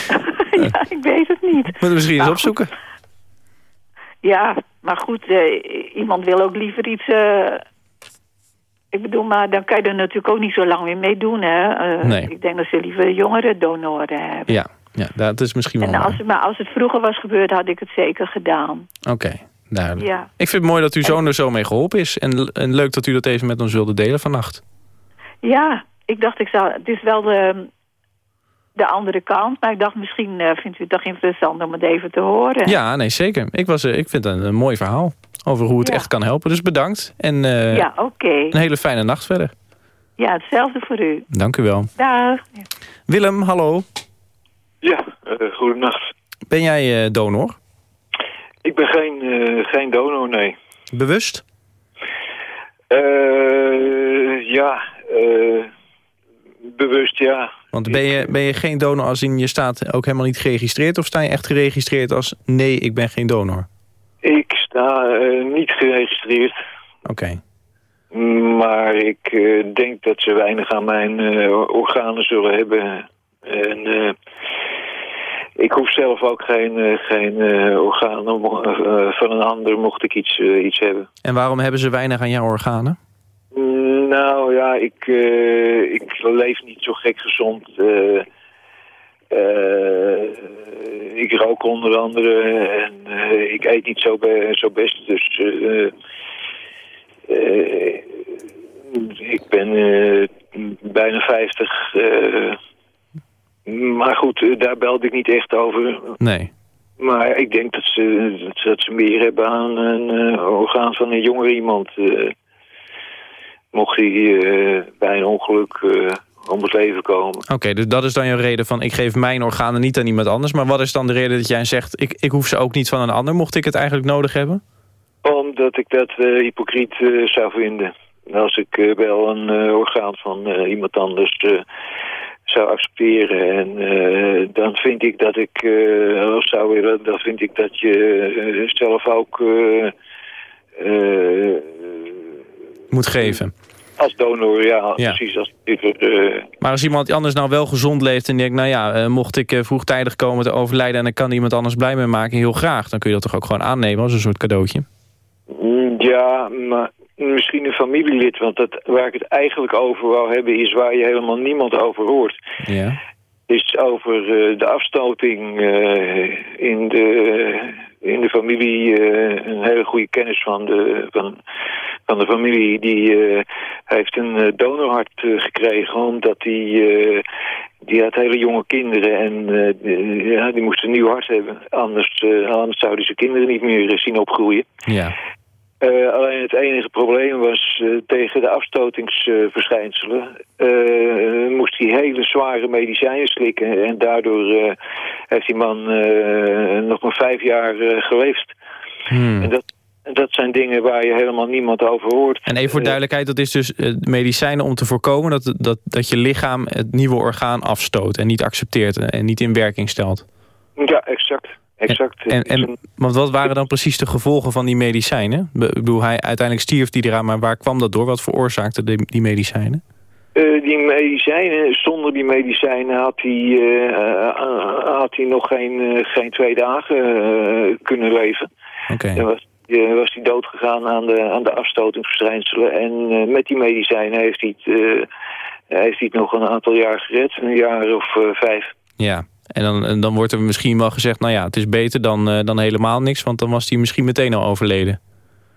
ja, ik weet het niet. Moeten we misschien eens opzoeken. Ja, maar goed, eh, iemand wil ook liever iets... ik bedoel, maar dan kan je er natuurlijk ook niet zo lang meer mee doen, hè. Eh, Nee. Ik denk dat ze liever jongere donoren hebben. Ja, ja, dat is misschien wel En als het, maar als het vroeger was gebeurd, had ik het zeker gedaan. Oké, duidelijk. Ja. Ik vind het mooi dat uw zoon er zo mee geholpen is. En, en leuk dat u dat even met ons wilde delen vannacht. Ja, ik dacht, ik zou, het is wel de, de andere kant. Maar ik dacht, misschien eh, vindt u het toch interessant om het even te horen. Ja, nee, zeker. Ik, was, eh, ik vind het een, een mooi verhaal over hoe het Ja. echt kan helpen. Dus bedankt. En eh, Ja, oké. een hele fijne nacht verder. Ja, hetzelfde voor u. Dank u wel. Dag. Willem, hallo. Ja, uh, goedenacht. Ben jij uh, donor? Ik ben geen, uh, geen donor, nee. Bewust? Uh, ja, bewust ja. Want ben je, ben je geen donor als in je staat ook helemaal niet geregistreerd? Of sta je echt geregistreerd als nee, ik ben geen donor? Ik sta niet geregistreerd. Oké. Okay. Maar ik denk dat ze weinig aan mijn organen zullen hebben. En ik hoef zelf ook geen, geen organen van een ander mocht ik iets, iets hebben. En waarom hebben ze weinig aan jouw organen? Mm, nou ja, ik, ik leef niet zo gek gezond. ik rook onder andere en ik eet niet zo, be zo best. Dus ik ben bijna 50. Maar goed, daar belde ik niet echt over. Nee. Maar ik denk dat ze, dat ze, meer hebben aan een orgaan van een jonger iemand. Mocht hij uh, bij een ongeluk om het leven komen. Oké, okay, dus dat is dan jouw reden van... ik geef mijn organen niet aan iemand anders. Maar wat is dan de reden dat jij zegt... ik, ik hoef ze ook niet van een ander, mocht ik het eigenlijk nodig hebben? Omdat ik dat hypocriet zou vinden. Als ik wel een orgaan van iemand anders zou accepteren. En uh, dan vind ik dat ik, uh, zou willen, dan vind ik dat je uh, zelf ook... Moet geven. Als donor, ja, ja. precies. Als, maar als iemand anders nou wel gezond leeft en denkt... nou ja, mocht ik vroegtijdig komen te overlijden... en dan kan iemand anders blij mee maken, heel graag... dan kun je dat toch ook gewoon aannemen als een soort cadeautje? Ja, maar misschien een familielid. Want dat, waar ik het eigenlijk over wou hebben... is waar je helemaal niemand over hoort. Ja. Is over de afstoting in, de, in de familie. Uh, een hele goede kennis van de, van, van de familie. Die heeft een donorhart gekregen. Omdat die... die had hele jonge kinderen en die, ja, die moest een nieuw hart hebben. Anders, anders zouden ze kinderen niet meer zien opgroeien. Ja. Uh, alleen het enige probleem was uh, tegen de afstotingsverschijnselen. Uh, moest hij hele zware medicijnen slikken. En daardoor heeft die man nog maar vijf jaar geleefd. Hmm. En dat, dat zijn dingen waar je helemaal niemand over hoort. En even voor duidelijkheid, dat is dus medicijnen om te voorkomen... Dat, dat, dat je lichaam het nieuwe orgaan afstoot en niet accepteert... en niet in werking stelt. Ja, exact. Exact. En, en, want wat waren dan precies de gevolgen van die medicijnen? Ik bedoel, hij, uiteindelijk stierf die eraan, maar waar kwam dat door? Wat veroorzaakte die, die medicijnen? Uh, die medicijnen, zonder die medicijnen had hij, uh, uh, had hij nog geen, geen twee dagen kunnen leven. Oké. Okay. was, was hij doodgegaan aan de, aan de afstotingsverschijnselen. En met die medicijnen heeft hij, het, heeft hij het nog een aantal jaar gered. Een jaar of vijf. Ja, en dan, en dan wordt er misschien wel gezegd... nou ja, het is beter dan, uh, dan helemaal niks... want dan was hij misschien meteen al overleden.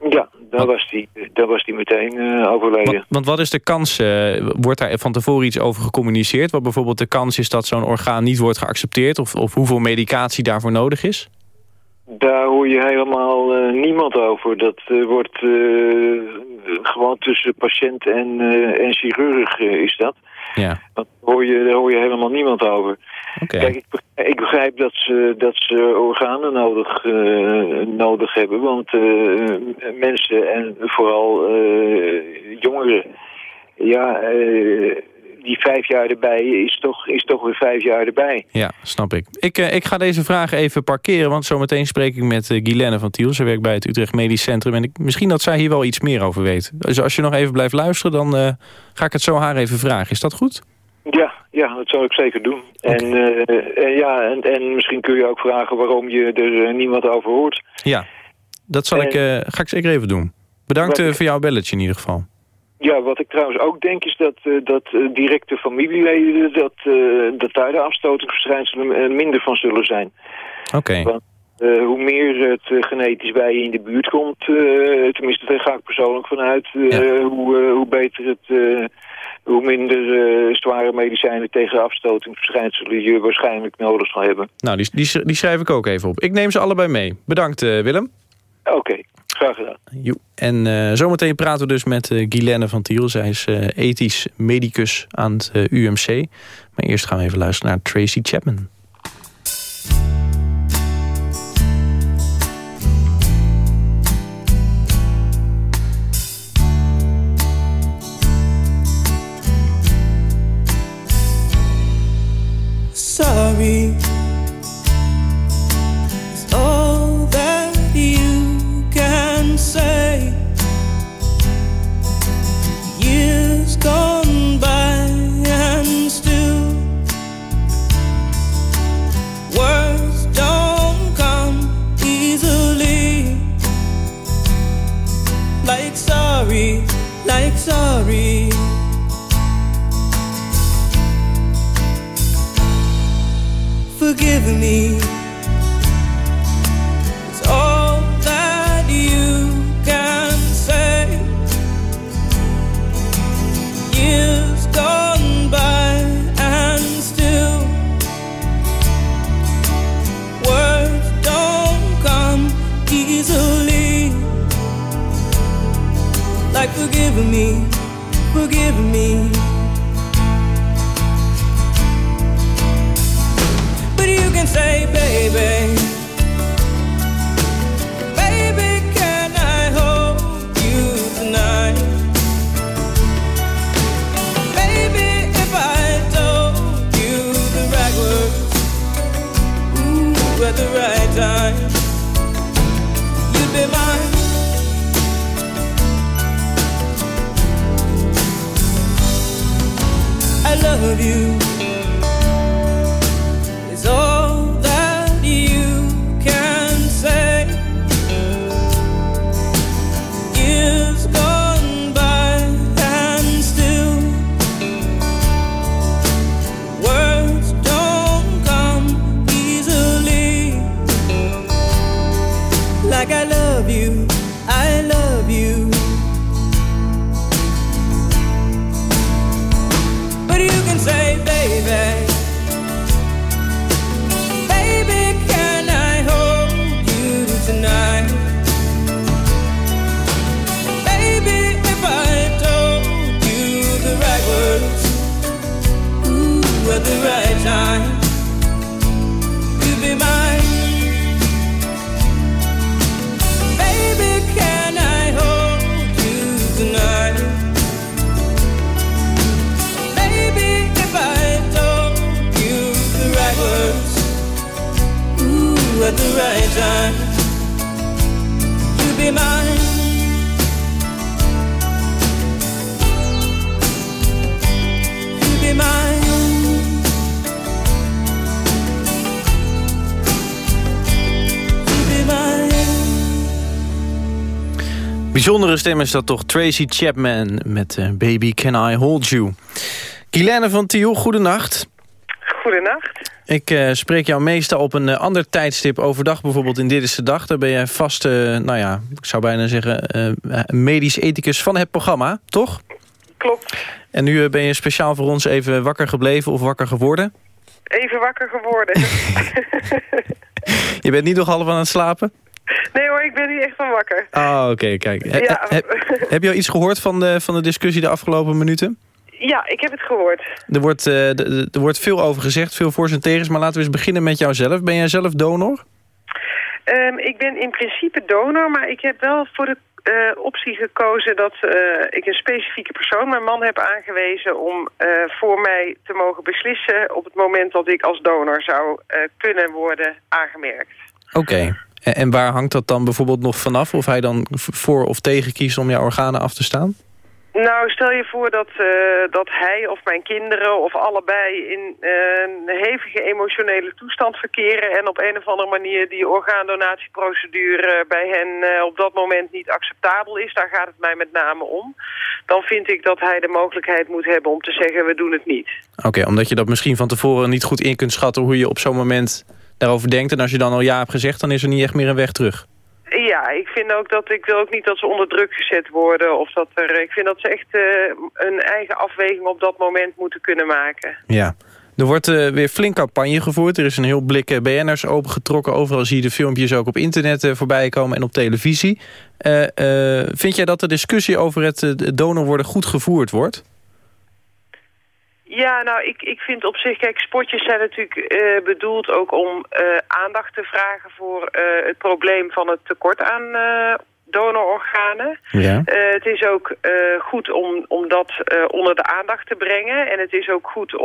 Ja, dan was hij, dan was hij meteen uh, overleden. Want, want, wat is de kans? Uh, wordt daar van tevoren iets over gecommuniceerd? Wat bijvoorbeeld de kans is dat zo'n orgaan niet wordt geaccepteerd... Of, of hoeveel medicatie daarvoor nodig is? Daar hoor je helemaal eh, niemand over. Dat eh, wordt eh, gewoon tussen patiënt en, eh, en chirurg eh, is dat. Ja. Dat hoor je, daar hoor je helemaal niemand over. Kijk, ik, ik begrijp dat ze, dat ze organen nodig, eh, nodig hebben. Want eh, mensen en vooral eh, jongeren... Ja, die vijf jaar erbij is toch, is toch weer vijf jaar erbij. Ja, snap ik. Ik, ik ga deze vraag even parkeren, want zometeen spreek ik met Guilaine van Tiel. Ze werkt bij het Utrecht Medisch Centrum en ik, misschien dat zij hier wel iets meer over weet. Dus als je nog even blijft luisteren, dan ga ik het zo haar even vragen. Is dat goed? Ja, ja, dat zou ik zeker doen. En, eh, en ja, en, en misschien kun je ook vragen waarom je er eh, niemand over hoort. Ja, dat zal ik, eh, ga ik zeker even doen. Bedankt eh, ik- voor jouw belletje in ieder geval. Ja, wat ik trouwens ook denk is dat, eh, dat eh, directe familieleden, dat, eh, dat daar de afstotingsverschijnselen eh, minder van zullen zijn. Oké. Want eh, hoe meer het eh, genetisch bij je in de buurt komt, eh, tenminste daar ga ik persoonlijk vanuit, eh, hoe, eh, hoe beter het, eh, hoe minder eh, zware medicijnen tegen afstotingsverschijnselen je waarschijnlijk nodig zal hebben. Nou, die, die, sch- die schrijf ik ook even op. Ik neem ze allebei mee. Bedankt eh, Willem. Oké, graag gedaan. Jo. En eh, zometeen praten we dus met uh, Guilaine van Tiel. Zij is ethisch medicus aan het UMC. Maar eerst gaan we even luisteren naar Tracy Chapman. Forgive me. It's all that you can say. Years gone by and still words don't come easily. Like forgive me, forgive me. Can say, baby. Baby, Bijzondere stem is dat toch Tracy Chapman met eh, Baby Can I Hold You. Guilaine van Tiel, goedenacht. Goedenacht. Ik eh, spreek jou meestal op een eh, ander tijdstip overdag, bijvoorbeeld in Dit is de Dag. Daar ben jij vast, nou ja, ik zou bijna zeggen, medisch ethicus van het programma, toch? Klopt. En nu ben je speciaal voor ons even wakker gebleven of wakker geworden. Even wakker geworden. Je bent niet nog half aan het slapen? Nee hoor, ik ben hier echt van wakker. Oh, oké, kijk. He- Ja. he- heb je al iets gehoord van de, van de discussie de afgelopen minuten? Ja, ik heb het gehoord. Er wordt, eh, er wordt veel over gezegd, veel voor's en tegens. Maar laten we eens beginnen met jouzelf. Ben jij zelf donor? Ehm, ik ben in principe donor, maar ik heb wel voor de eh, optie gekozen dat eh, ik een specifieke persoon, mijn man, heb aangewezen om voor mij te mogen beslissen op het moment dat ik als donor zou kunnen worden aangemerkt. Oké. En, en waar hangt dat dan bijvoorbeeld nog vanaf? Of hij dan voor of tegen kiest om jouw organen af te staan? Nou, stel je voor dat, eh, dat hij of mijn kinderen of allebei in eh, een hevige emotionele toestand verkeren... en op een of andere manier die orgaandonatieprocedure bij hen eh, op dat moment niet acceptabel is. Daar gaat het mij met name om. Dan vind ik dat hij de mogelijkheid moet hebben om te zeggen we doen het niet. Oké, omdat je dat misschien van tevoren niet goed in kunt schatten... hoe je op zo'n moment daarover denkt. En als je dan al ja hebt gezegd, dan is er niet echt meer een weg terug. Ja, ik vind ook dat ik wil ook niet dat ze onder druk gezet worden. Of dat er, ik vind dat ze echt eh, een eigen afweging op dat moment moeten kunnen maken. Ja. Er wordt eh, weer flink campagne gevoerd. Er is een heel blik eh, BN'ers opengetrokken. Overal zie je de filmpjes ook op internet eh, voorbij komen en op televisie. Vind jij dat de discussie over het donor worden goed gevoerd wordt? Ja, nou, ik, ik vind op zich, kijk, spotjes zijn natuurlijk eh, bedoeld ook om eh, aandacht te vragen voor eh, het probleem van het tekort aan donororganen. Ja. Eh, het is ook eh, goed om, om dat eh, onder de aandacht te brengen. En het is ook goed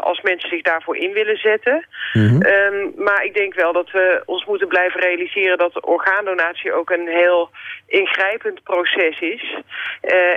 als mensen zich daarvoor in willen zetten. Ehm, maar ik denk wel dat we ons moeten blijven realiseren dat orgaandonatie ook een heel ingrijpend proces is.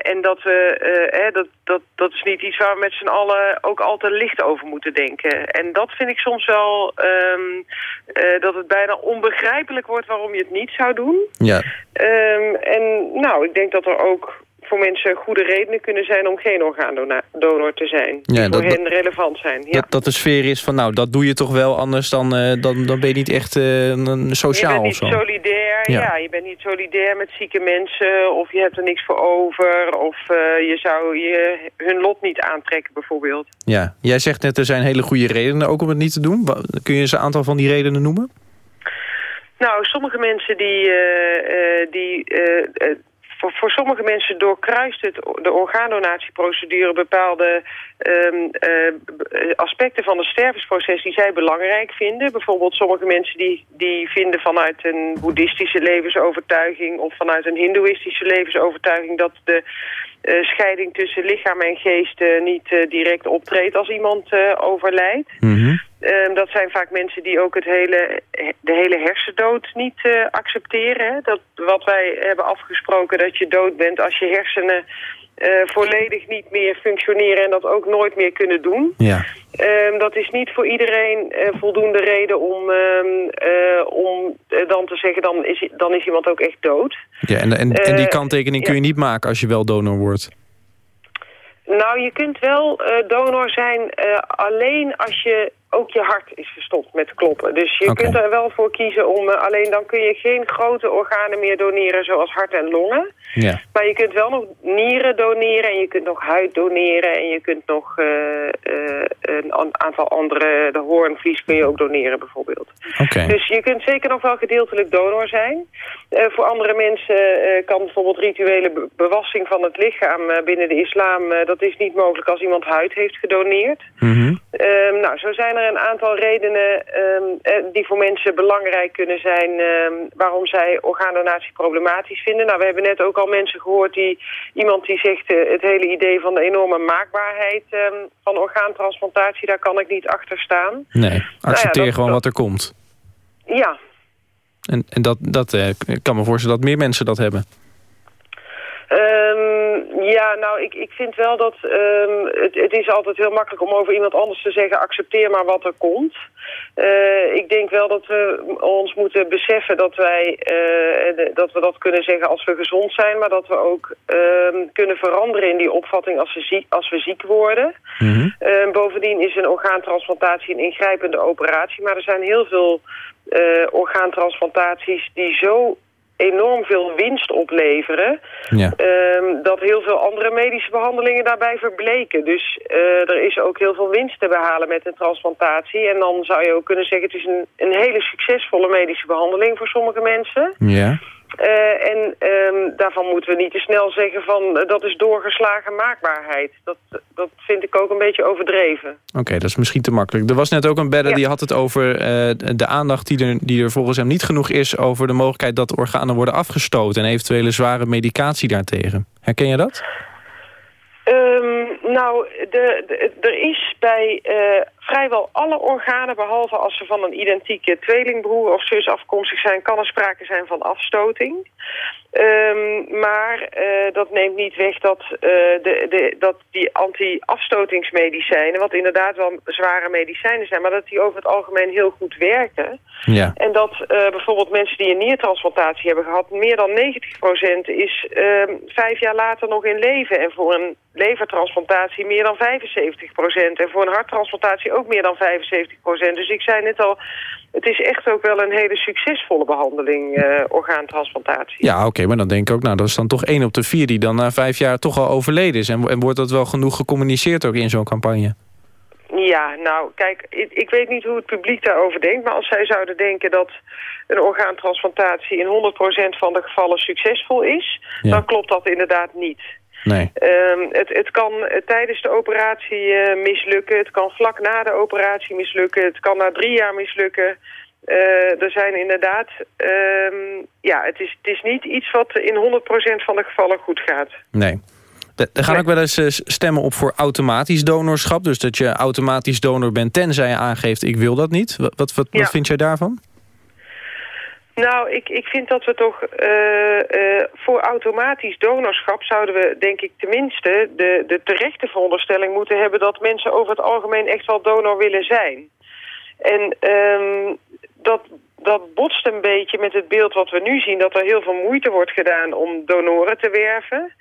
En dat we, eh, hè, dat, dat, dat is niet iets waar we met z'n allen ook altijd licht over moeten denken. En dat vind ik soms wel, ehm, eh, dat het bijna onbegrijpelijk wordt waarom je het niet zou doen. Ja. Ehm, en nou, ik denk dat er ook voor mensen goede redenen kunnen zijn om geen orgaandonor te zijn. Die Ja, voor dat- hen relevant zijn. Ja. Dat, dat de sfeer is van, nou, dat doe je toch wel, anders dan, eh, dan, dan ben je niet echt eh, een je sociaal bent of niet zo. solidair, Ja. ja. Je bent niet solidair met zieke mensen of je hebt er niks voor over. Of eh, je zou je hun lot niet aantrekken bijvoorbeeld. Ja, jij zegt net, er zijn hele goede redenen ook om het niet te doen. Kun je eens een aantal van die redenen noemen? Nou, sommige mensen die... eh, eh, die eh, voor, voor sommige mensen doorkruist het, de orgaandonatieprocedure bepaalde ehm, eh, aspecten van het stervensproces die zij belangrijk vinden. Bijvoorbeeld sommige mensen die, die vinden vanuit een boeddhistische levensovertuiging of vanuit een hindoeïstische levensovertuiging dat de scheiding tussen lichaam en geest niet direct optreedt als iemand overlijdt. Ehm, dat zijn vaak mensen die ook het hele, de hele hersendood niet eh, accepteren. Hè? Dat, wat wij hebben afgesproken dat je dood bent als je hersenen eh, volledig niet meer functioneren en dat ook nooit meer kunnen doen. Ja. Ehm, dat is niet voor iedereen eh, voldoende reden om, ehm, eh, om eh, dan te zeggen dan is, dan is iemand ook echt dood. ja en, en, en die kanttekening kun je niet maken als je wel donor wordt. Nou, je kunt wel donor zijn alleen als je ook je hart is gestopt met kloppen. Dus je kunt er wel voor kiezen om... eh, alleen dan kun je geen grote organen meer doneren zoals hart en longen. Ja. Maar je kunt wel nog nieren doneren en je kunt nog huid doneren... en je kunt nog eh, eh, een an- aantal andere... de hoornvlies kun je ook doneren bijvoorbeeld. Dus je kunt zeker nog wel gedeeltelijk donor zijn. Voor andere mensen kan bijvoorbeeld rituele be- bewassing van het lichaam binnen de islam... dat is niet mogelijk als iemand huid heeft gedoneerd. Ehm, nou, zo zijn er een aantal redenen ehm, eh, die voor mensen belangrijk kunnen zijn... ehm, waarom zij orgaandonatie problematisch vinden. Nou, we hebben net ook al mensen gehoord die... iemand die zegt eh, het hele idee van de enorme maakbaarheid van orgaantransplantatie... daar kan ik niet achter staan. Nee, accepteer dat- gewoon dat- wat er komt. Ja, En, en dat, dat eh, ik kan me voorstellen dat meer mensen dat hebben. Ehm, ja, nou, ik, ik vind wel dat het, het is altijd heel makkelijk om over iemand anders te zeggen... accepteer maar wat er komt. Eh, ik denk wel dat we ons moeten beseffen dat wij eh, de- dat we dat kunnen zeggen als we gezond zijn... maar dat we ook ehm, kunnen veranderen in die opvatting als we ziek, als we ziek worden. Eh, bovendien is een orgaantransplantatie een ingrijpende operatie... maar er zijn heel veel eh, orgaantransplantaties die zo enorm veel winst opleveren. Ja. Ehm, dat heel veel andere medische behandelingen daarbij verbleken. Dus eh, er is ook heel veel winst te behalen met een transplantatie. En dan zou je ook kunnen zeggen... het is een, een hele succesvolle medische behandeling voor sommige mensen. Ja. Eh, en ehm, daarvan moeten we niet te snel zeggen van... eh, dat is doorgeslagen maakbaarheid. Dat, dat vind ik ook een beetje overdreven. Oké, dat is misschien te makkelijk. Er was net ook een bedder die had het over eh, de aandacht die er, die er volgens hem niet genoeg is... over de mogelijkheid dat organen worden afgestoten... en eventuele zware medicatie daartegen. Herken je dat? Ehm, nou, de, de- er is bij vrijwel alle organen, behalve als ze van een identieke tweelingbroer of zus afkomstig zijn, kan er sprake zijn van afstoting. Ehm, maar eh, dat neemt niet weg dat, eh, de, de, dat die anti-afstotingsmedicijnen, wat inderdaad wel zware medicijnen zijn, maar dat die over het algemeen heel goed werken. Ja. En dat eh, bijvoorbeeld mensen die een niertransplantatie hebben gehad... meer dan 90% is ehm, vijf jaar later nog in leven. En voor een levertransplantatie meer dan 75%. En voor een harttransplantatie ook meer dan 75%. Dus ik zei net al, het is echt ook wel een hele succesvolle behandeling, eh, orgaantransplantatie. Ja, oké, maar dan denk ik ook... nou, dat is dan toch één op de vier die dan na vijf jaar toch al overleden is. En, en wordt dat wel genoeg gecommuniceerd ook in zo'n campagne? Ja, nou, kijk, ik, ik weet niet hoe het publiek daarover denkt... maar als zij zouden denken dat een orgaantransplantatie in 100% van de gevallen succesvol is... Ja. dan klopt dat inderdaad niet. Nee. Ehm, het, het kan eh, tijdens de operatie eh, mislukken, het kan vlak na de operatie mislukken... het kan na drie jaar mislukken... Eh, er zijn inderdaad, ehm, ja, het is, het is niet iets wat in 100% van de gevallen goed gaat. Nee. Er gaan ook wel eens stemmen op voor automatisch donorschap. Dus dat je automatisch donor bent tenzij je aangeeft ik wil dat niet. Wat, wat, wat, Ja. wat vind jij daarvan? Nou, ik, ik vind dat we toch eh, eh, voor automatisch donorschap zouden we denk ik tenminste de, de terechte veronderstelling moeten hebben dat mensen over het algemeen echt wel donor willen zijn. En ehm, dat, dat botst een beetje met het beeld wat we nu zien, dat er heel veel moeite wordt gedaan om donoren te werven.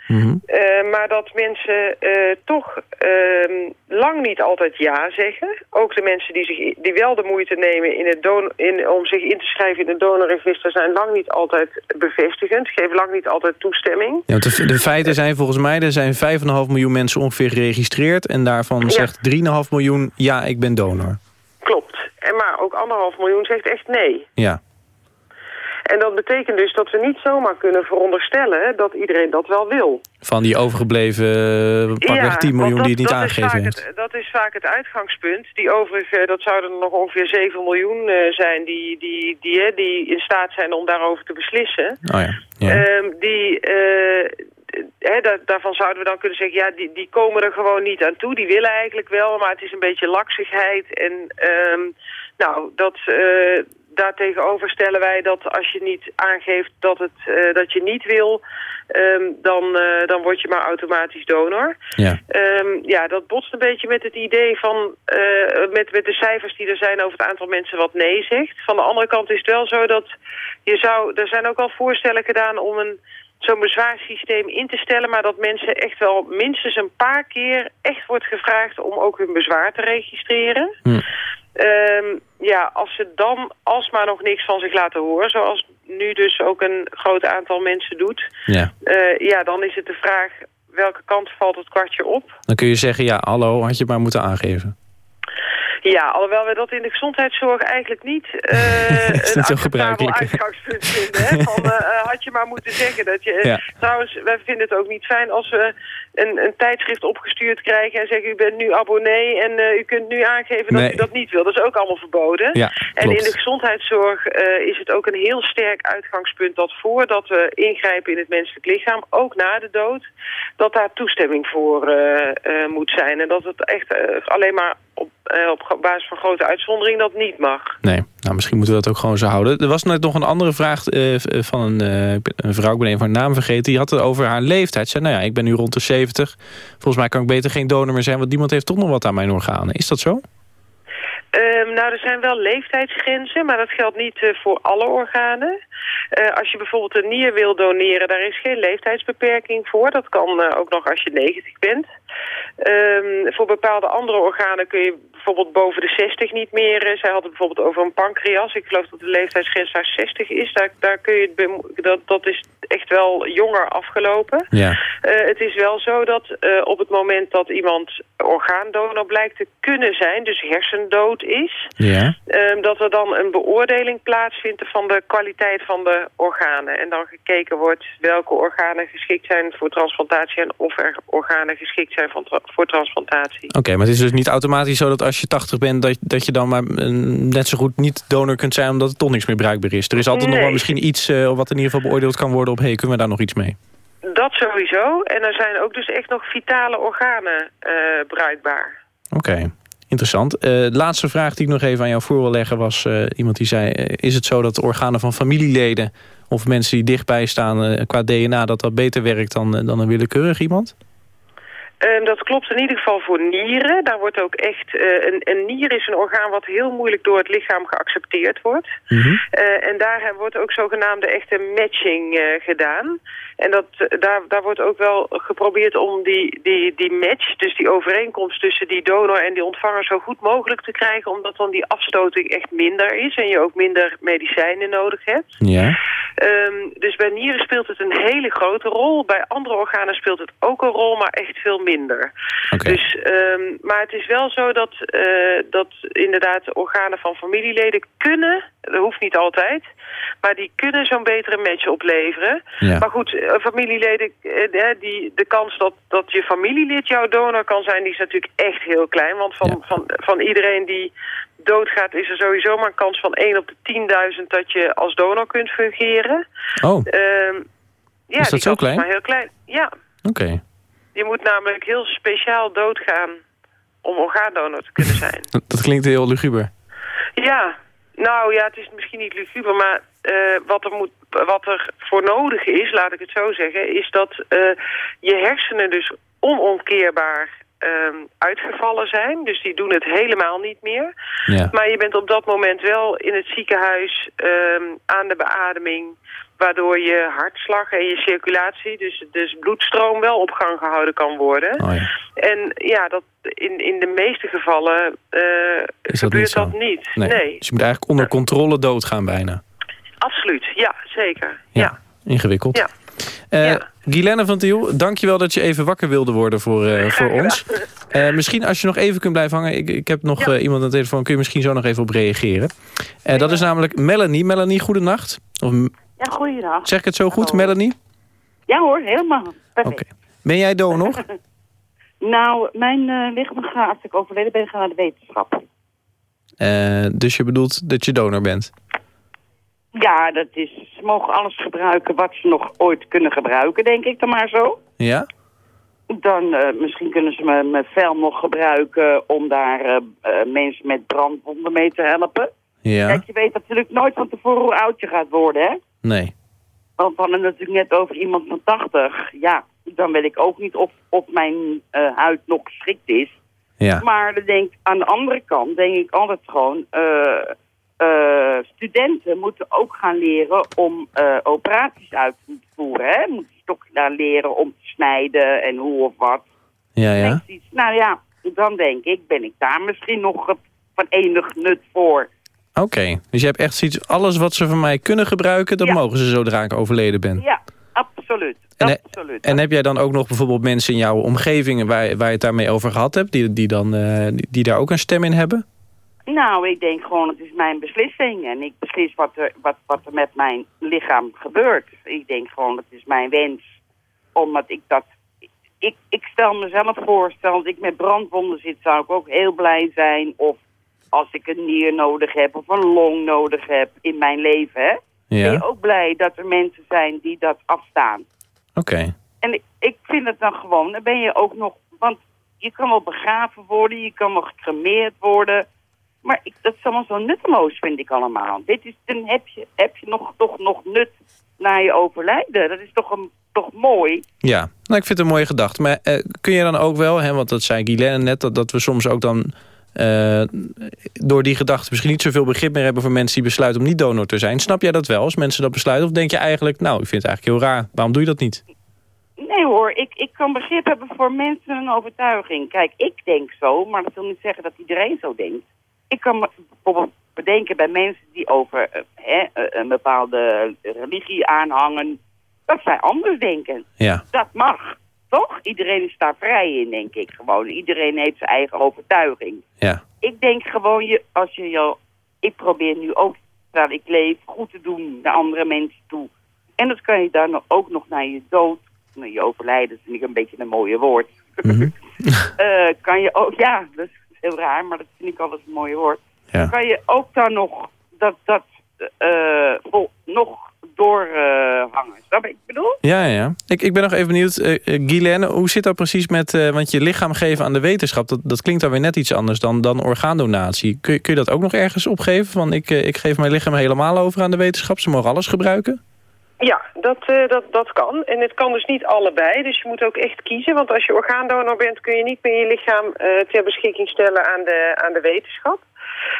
Eh, maar dat mensen eh, toch ehm, lang niet altijd ja zeggen. Ook de mensen die, zich, die wel de moeite nemen in het don in, om zich in te schrijven in het donorregister... zijn lang niet altijd bevestigend, geven lang niet altijd toestemming. Ja, de feiten zijn volgens mij, er zijn 5,5 miljoen mensen ongeveer geregistreerd. En daarvan zegt 3,5 miljoen ja, ik ben donor. En maar ook anderhalf miljoen zegt echt nee. Ja. En dat betekent dus dat we niet zomaar kunnen veronderstellen dat iedereen dat wel wil. Van die overgebleven eh, pakweg 10 miljoen want die het niet dat is aangegeven heeft. het- dat is vaak het uitgangspunt. Die overigens, eh, dat zouden er nog ongeveer 7 miljoen eh, zijn die, die, die, hè, die in staat zijn om daarover te beslissen. Oh ja. ja. Ehm, die, hè, daarvan zouden we dan kunnen zeggen, ja, die, die komen er gewoon niet aan toe. Die willen eigenlijk wel, maar het is een beetje laksigheid. En ehm, nou, dat, eh, daartegenover stellen wij dat als je niet aangeeft dat, het, eh, dat je niet wil, ehm, dan, eh, dan word je maar automatisch donor. Ja. Ehm, ja, dat botst een beetje met het idee van, met, met de cijfers die er zijn over het aantal mensen wat nee zegt. Van de andere kant is het wel zo dat je zou, er zijn ook al voorstellen gedaan om een zo'n bezwaarsysteem in te stellen, maar dat mensen echt wel minstens een paar keer echt wordt gevraagd om ook hun bezwaar te registreren. Ehm, ja, als ze dan alsmaar nog niks van zich laten horen, zoals nu dus ook een groot aantal mensen doet, Ja. eh, ja, dan is het de vraag welke kant valt het kwartje op. Dan kun je zeggen, ja, hallo, had je het maar moeten aangeven. Ja, alhoewel we dat in de gezondheidszorg eigenlijk niet eh is een niet zo acceptabel gebruikelijk. uitgangspunt vinden. Hè? Van, eh, had je maar moeten zeggen dat je... Ja. Trouwens, wij vinden het ook niet fijn als we een, een tijdschrift opgestuurd krijgen en zeggen u bent nu abonnee en u kunt nu aangeven dat u dat niet wil. Dat is ook allemaal verboden. Ja, en in de gezondheidszorg is het ook een heel sterk uitgangspunt dat voordat we ingrijpen in het menselijk lichaam, ook na de dood, dat daar toestemming voor moet zijn. En dat het echt alleen maar op, op basis van grote uitzondering dat niet mag. Nee, nou, misschien moeten we dat ook gewoon zo houden. Er was net nog een andere vraag eh, van een, eh, een vrouw, ik ben even haar naam vergeten. Die had het over haar leeftijd. Ze zei, nou ja, ik ben nu rond de 70. Volgens mij kan ik beter geen donor meer zijn, want niemand heeft toch nog wat aan mijn organen. Is dat zo? Ehm, nou, er zijn wel leeftijdsgrenzen, maar dat geldt niet eh, voor alle organen. Als je bijvoorbeeld een nier wil doneren, daar is geen leeftijdsbeperking voor. Dat kan ook nog als je 90 bent. Ehm, voor bepaalde andere organen kun je bijvoorbeeld boven de 60 niet meer. eh, zij hadden bijvoorbeeld over een pancreas. Ik geloof dat de leeftijdsgrens daar 60 is. Daar, daar kun je het dat, dat is echt wel jonger afgelopen. Ja. Eh, het is wel zo dat eh, op het moment dat iemand orgaandonor blijkt te kunnen zijn, dus hersendood is, Ja. Ehm, dat er dan een beoordeling plaatsvindt van de kwaliteit van de organen. En dan gekeken wordt welke organen geschikt zijn voor transplantatie en of er organen geschikt zijn voor transplantatie. Oké, maar het is dus niet automatisch zo dat als je 80 bent... dat, dat je dan maar eh, net zo goed niet donor kunt zijn... omdat er toch niks meer bruikbaar is. Er is altijd nog wel misschien iets eh, wat in ieder geval beoordeeld kan worden... op hey, kunnen we daar nog iets mee? Dat sowieso. En er zijn ook dus echt nog vitale organen eh, bruikbaar. Oké, interessant. De laatste vraag die ik nog even aan jou voor wil leggen was... iemand die zei, is het zo dat de organen van familieleden... of mensen die dichtbij staan qua DNA... dat dat beter werkt dan, dan een willekeurig iemand? Ehm, dat klopt in ieder geval voor nieren. Daar wordt ook echt, eh, een, een nier is een orgaan wat heel moeilijk door het lichaam geaccepteerd wordt. Eh, en daar wordt ook zogenaamde echte matching eh, gedaan. En dat, eh, daar, daar wordt ook wel geprobeerd om die, die, die match, dus die overeenkomst tussen die donor en die ontvanger zo goed mogelijk te krijgen. Omdat dan die afstoting echt minder is en je ook minder medicijnen nodig hebt. Ja. Ehm, dus bij nieren speelt het een hele grote rol. Bij andere organen speelt het ook een rol, maar echt veel minder. Dus, ehm, maar het is wel zo dat, eh, dat inderdaad organen van familieleden kunnen, dat hoeft niet altijd, maar die kunnen zo'n betere match opleveren. Ja. Maar goed, familieleden, eh, eh, die, de kans dat, dat je familielid jouw donor kan zijn, die is natuurlijk echt heel klein. Want van, van, van iedereen die doodgaat is er sowieso maar een kans van 1 op de 10.000 dat je als donor kunt fungeren. Oh, Ehm, ja, Is dat zo klein? is maar heel klein. Ja, oké. je moet namelijk heel speciaal doodgaan om orgaandonor te kunnen zijn. Dat, dat klinkt heel luguber. ja, nou ja, het is misschien niet luguber, maar eh, wat, er moet, wat er voor nodig is, laat ik het zo zeggen, is dat eh, je hersenen dus onomkeerbaar ehm, uitgevallen zijn. Dus die doen het helemaal niet meer. Ja. Maar je bent op dat moment wel in het ziekenhuis ehm, aan de beademing... waardoor je hartslag en je circulatie, dus, dus bloedstroom... wel op gang gehouden kan worden. Oh ja. En ja, dat in, in de meeste gevallen eh, Is dat gebeurt niet dat niet. Nee. nee, Dus je moet eigenlijk onder controle doodgaan bijna. absoluut. Ja, zeker. Ja. Ingewikkeld. Ja. Eh Guilaine van Tiel, dankjewel dat je even wakker wilde worden voor, eh, voor ons. Eh, misschien als je nog even kunt blijven hangen. Ik, ik heb nog iemand aan de telefoon. Kun je misschien zo nog even op reageren. Dat is namelijk Melanie. Melanie, goedenacht. Of, Ja, goeiedag. zeg ik het zo goed, Melanie? Ja hoor, helemaal. Perfect. Ben jij donor? Nou, mijn lichaam gaat, als ik overleden ben, gaan naar de wetenschap. Dus je bedoelt dat je donor bent? Ja, dat is, ze mogen alles gebruiken wat ze nog ooit kunnen gebruiken, denk ik dan maar zo. Ja? Dan eh, misschien kunnen ze mijn, mijn vel nog gebruiken om daar eh, eh, mensen met brandwonden mee te helpen. Ja? Kijk, je weet natuurlijk nooit van tevoren hoe oud je gaat worden, hè? Nee. Want we hadden het natuurlijk net over iemand van 80. Ja, dan weet ik ook niet of, of mijn huid nog geschikt is. Ja. Maar dan denk, aan de andere kant denk ik altijd gewoon... eh, studenten moeten ook gaan leren om eh, operaties uit te voeren. Hè? Moeten ze toch gaan leren om te snijden en hoe of wat. Ja, ja. Nou ja, dan denk ik, ben ik daar misschien nog van enig nut voor. Oké, dus je hebt echt zoiets... Alles wat ze van mij kunnen gebruiken... dat mogen ze zodra ik overleden ben. Ja, absoluut. En, absoluut. en heb jij dan ook nog bijvoorbeeld mensen in jouw omgeving... waar, waar je het daarmee over gehad hebt... die, die, dan, eh, die daar ook een stem in hebben? Nou, ik denk gewoon, het is mijn beslissing. En ik beslis wat er, wat, wat er met mijn lichaam gebeurt. Ik denk gewoon, het is mijn wens. Omdat ik dat... Ik, ik stel mezelf voor, stel dat ik met brandwonden zit... zou ik ook heel blij zijn. Of als ik een nier nodig heb of een long nodig heb in mijn leven. Hè? Ben je ook blij dat er mensen zijn die dat afstaan. oké. En ik, ik vind het dan gewoon, dan ben je ook nog... Want je kan wel begraven worden, je kan wel gecremeerd worden... Maar ik, dat is allemaal zo nutteloos, vind ik allemaal. Dit is, dan heb je, heb je nog, toch nog nut na je overlijden. Dat is toch, een, toch mooi. Ja, nou, ik vind het een mooie gedachte. Maar eh, kun je dan ook wel, hè, want dat zei Guylaine net... dat, dat we soms ook dan eh, door die gedachte misschien niet zoveel begrip meer hebben... voor mensen die besluiten om niet donor te zijn. Snap jij dat wel als mensen dat besluiten? Of denk je eigenlijk, nou, ik vind het eigenlijk heel raar. Waarom doe je dat niet? Nee hoor, ik, ik kan begrip hebben voor mensen een overtuiging. Kijk, ik denk zo, maar dat wil niet zeggen dat iedereen zo denkt. Ik kan me bijvoorbeeld bedenken bij mensen die over eh, hè, eh, een bepaalde religie aanhangen... dat zij anders denken. Ja. Dat mag, toch? Iedereen is daar vrij in, denk ik gewoon. Iedereen heeft zijn eigen overtuiging. Ja. Ik denk gewoon, je, als je jou... Ik probeer nu ook, terwijl ik leef, goed te doen naar andere mensen toe. En dat kan je dan ook nog naar je dood, naar je overlijden, dat vind ik een beetje een mooie woord. Eh, kan je ook, ja, is heel raar, maar dat vind ik altijd een mooie woord. Ja. Kan je ook dan nog dat, dat eh, vol, nog doorhangen. Snap je wat ik bedoel? Ja, ja. Ik, ik ben nog even benieuwd, eh eh, Guylaine, hoe zit dat precies met... eh, want je lichaam geven aan de wetenschap, dat, dat klinkt dan weer net iets anders dan, dan orgaandonatie. Kun, je- kun je dat ook nog ergens opgeven? Van ik, eh, ik geef mijn lichaam helemaal over aan de wetenschap, ze mogen alles gebruiken? Ja, dat, eh, dat, dat kan. En het kan dus niet allebei. Dus je moet ook echt kiezen. Want als je orgaandonor bent kun je niet meer je lichaam eh, ter beschikking stellen aan de, aan de wetenschap.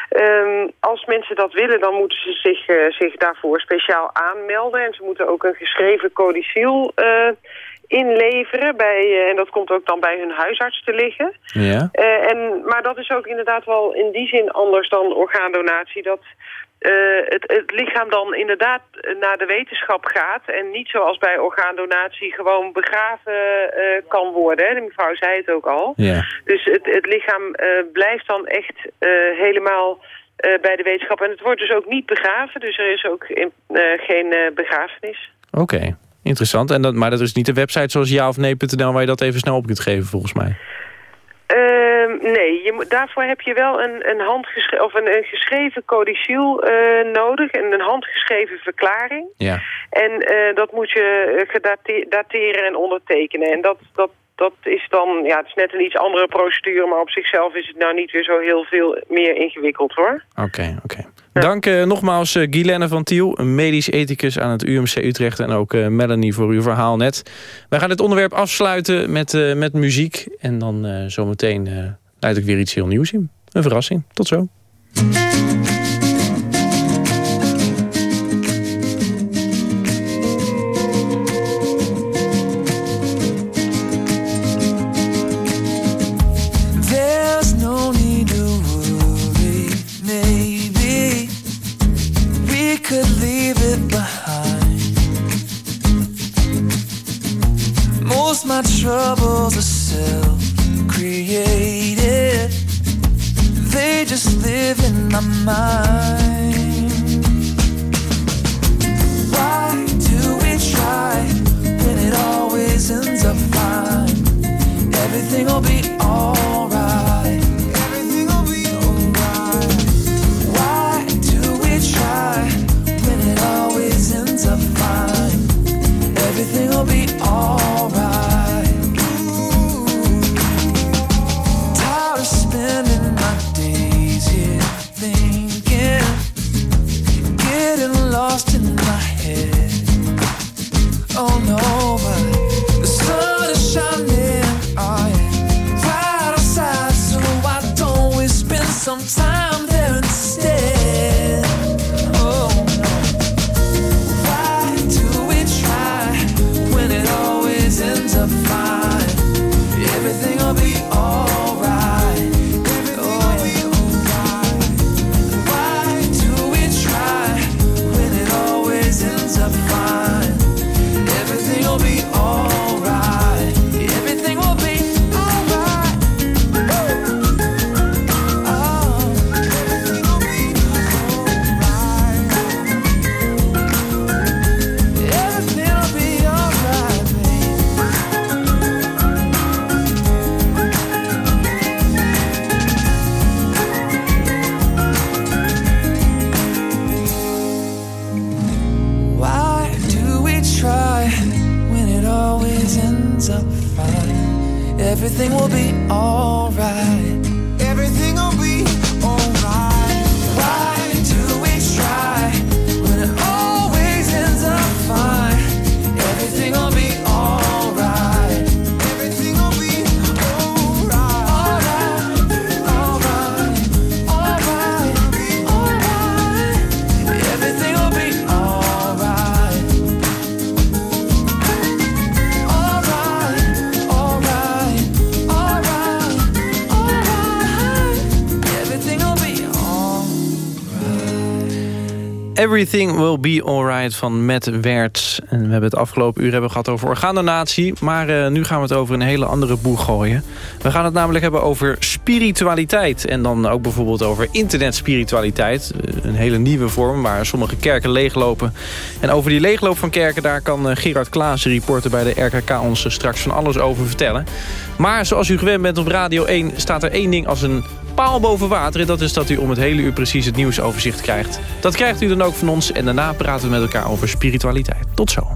Ehm, als mensen dat willen, dan moeten ze zich, eh, zich daarvoor speciaal aanmelden. En ze moeten ook een geschreven codicil inleveren. Bij, eh, en dat komt ook dan bij hun huisarts te liggen. Ja. Eh, en, maar dat is ook inderdaad wel in die zin anders dan orgaandonatie. Dat eh, het, het lichaam dan inderdaad naar de wetenschap gaat... en niet zoals bij orgaandonatie gewoon begraven kan worden. Hè. De mevrouw zei het ook al. Ja. Dus het, het lichaam blijft dan echt helemaal bij de wetenschap. En het wordt dus ook niet begraven. Dus er is ook in- geen begrafenis. Oké, interessant. En dat, maar dat is niet de website zoals ja of nee.nl waar je dat even snel op kunt geven volgens mij. Ehm, nee, je daarvoor heb je wel een, een, handgeschre of een, een geschreven codicil eh, nodig en een handgeschreven verklaring. Ja. En eh, dat moet je eh, gedate- dateren en ondertekenen. En dat, dat, dat is dan, ja, het is net een iets andere procedure, maar op zichzelf is het nou niet weer zo heel veel meer ingewikkeld hoor. Oké, oké. Dank eh, nogmaals uh, Guylaine van Tiel, een medisch ethicus aan het UMC Utrecht... en ook eh, Melanie voor uw verhaal net. Wij gaan dit onderwerp afsluiten met, met muziek. En dan zometeen leid ik weer iets heel nieuws in. Een verrassing. Tot zo. Everything Will Be Alright van Matt Wertz. En we hebben het afgelopen uur hebben gehad over orgaandonatie. Maar uh, nu gaan we het over een hele andere boeg gooien. We gaan het namelijk hebben over spiritualiteit. En dan ook bijvoorbeeld over internetspiritualiteit. Een hele nieuwe vorm waar sommige kerken leeglopen. En over die leegloop van kerken... daar kan uh, Gerard Klaassen, reporter bij de RKK... ons straks van alles over vertellen. Maar zoals u gewend bent op Radio 1... staat er één ding als een paal boven water. En dat is dat u om het hele uur precies het nieuwsoverzicht krijgt. Dat krijgt u dan ook van ons. En daarna praten we met elkaar over spiritualiteit. Tot zo.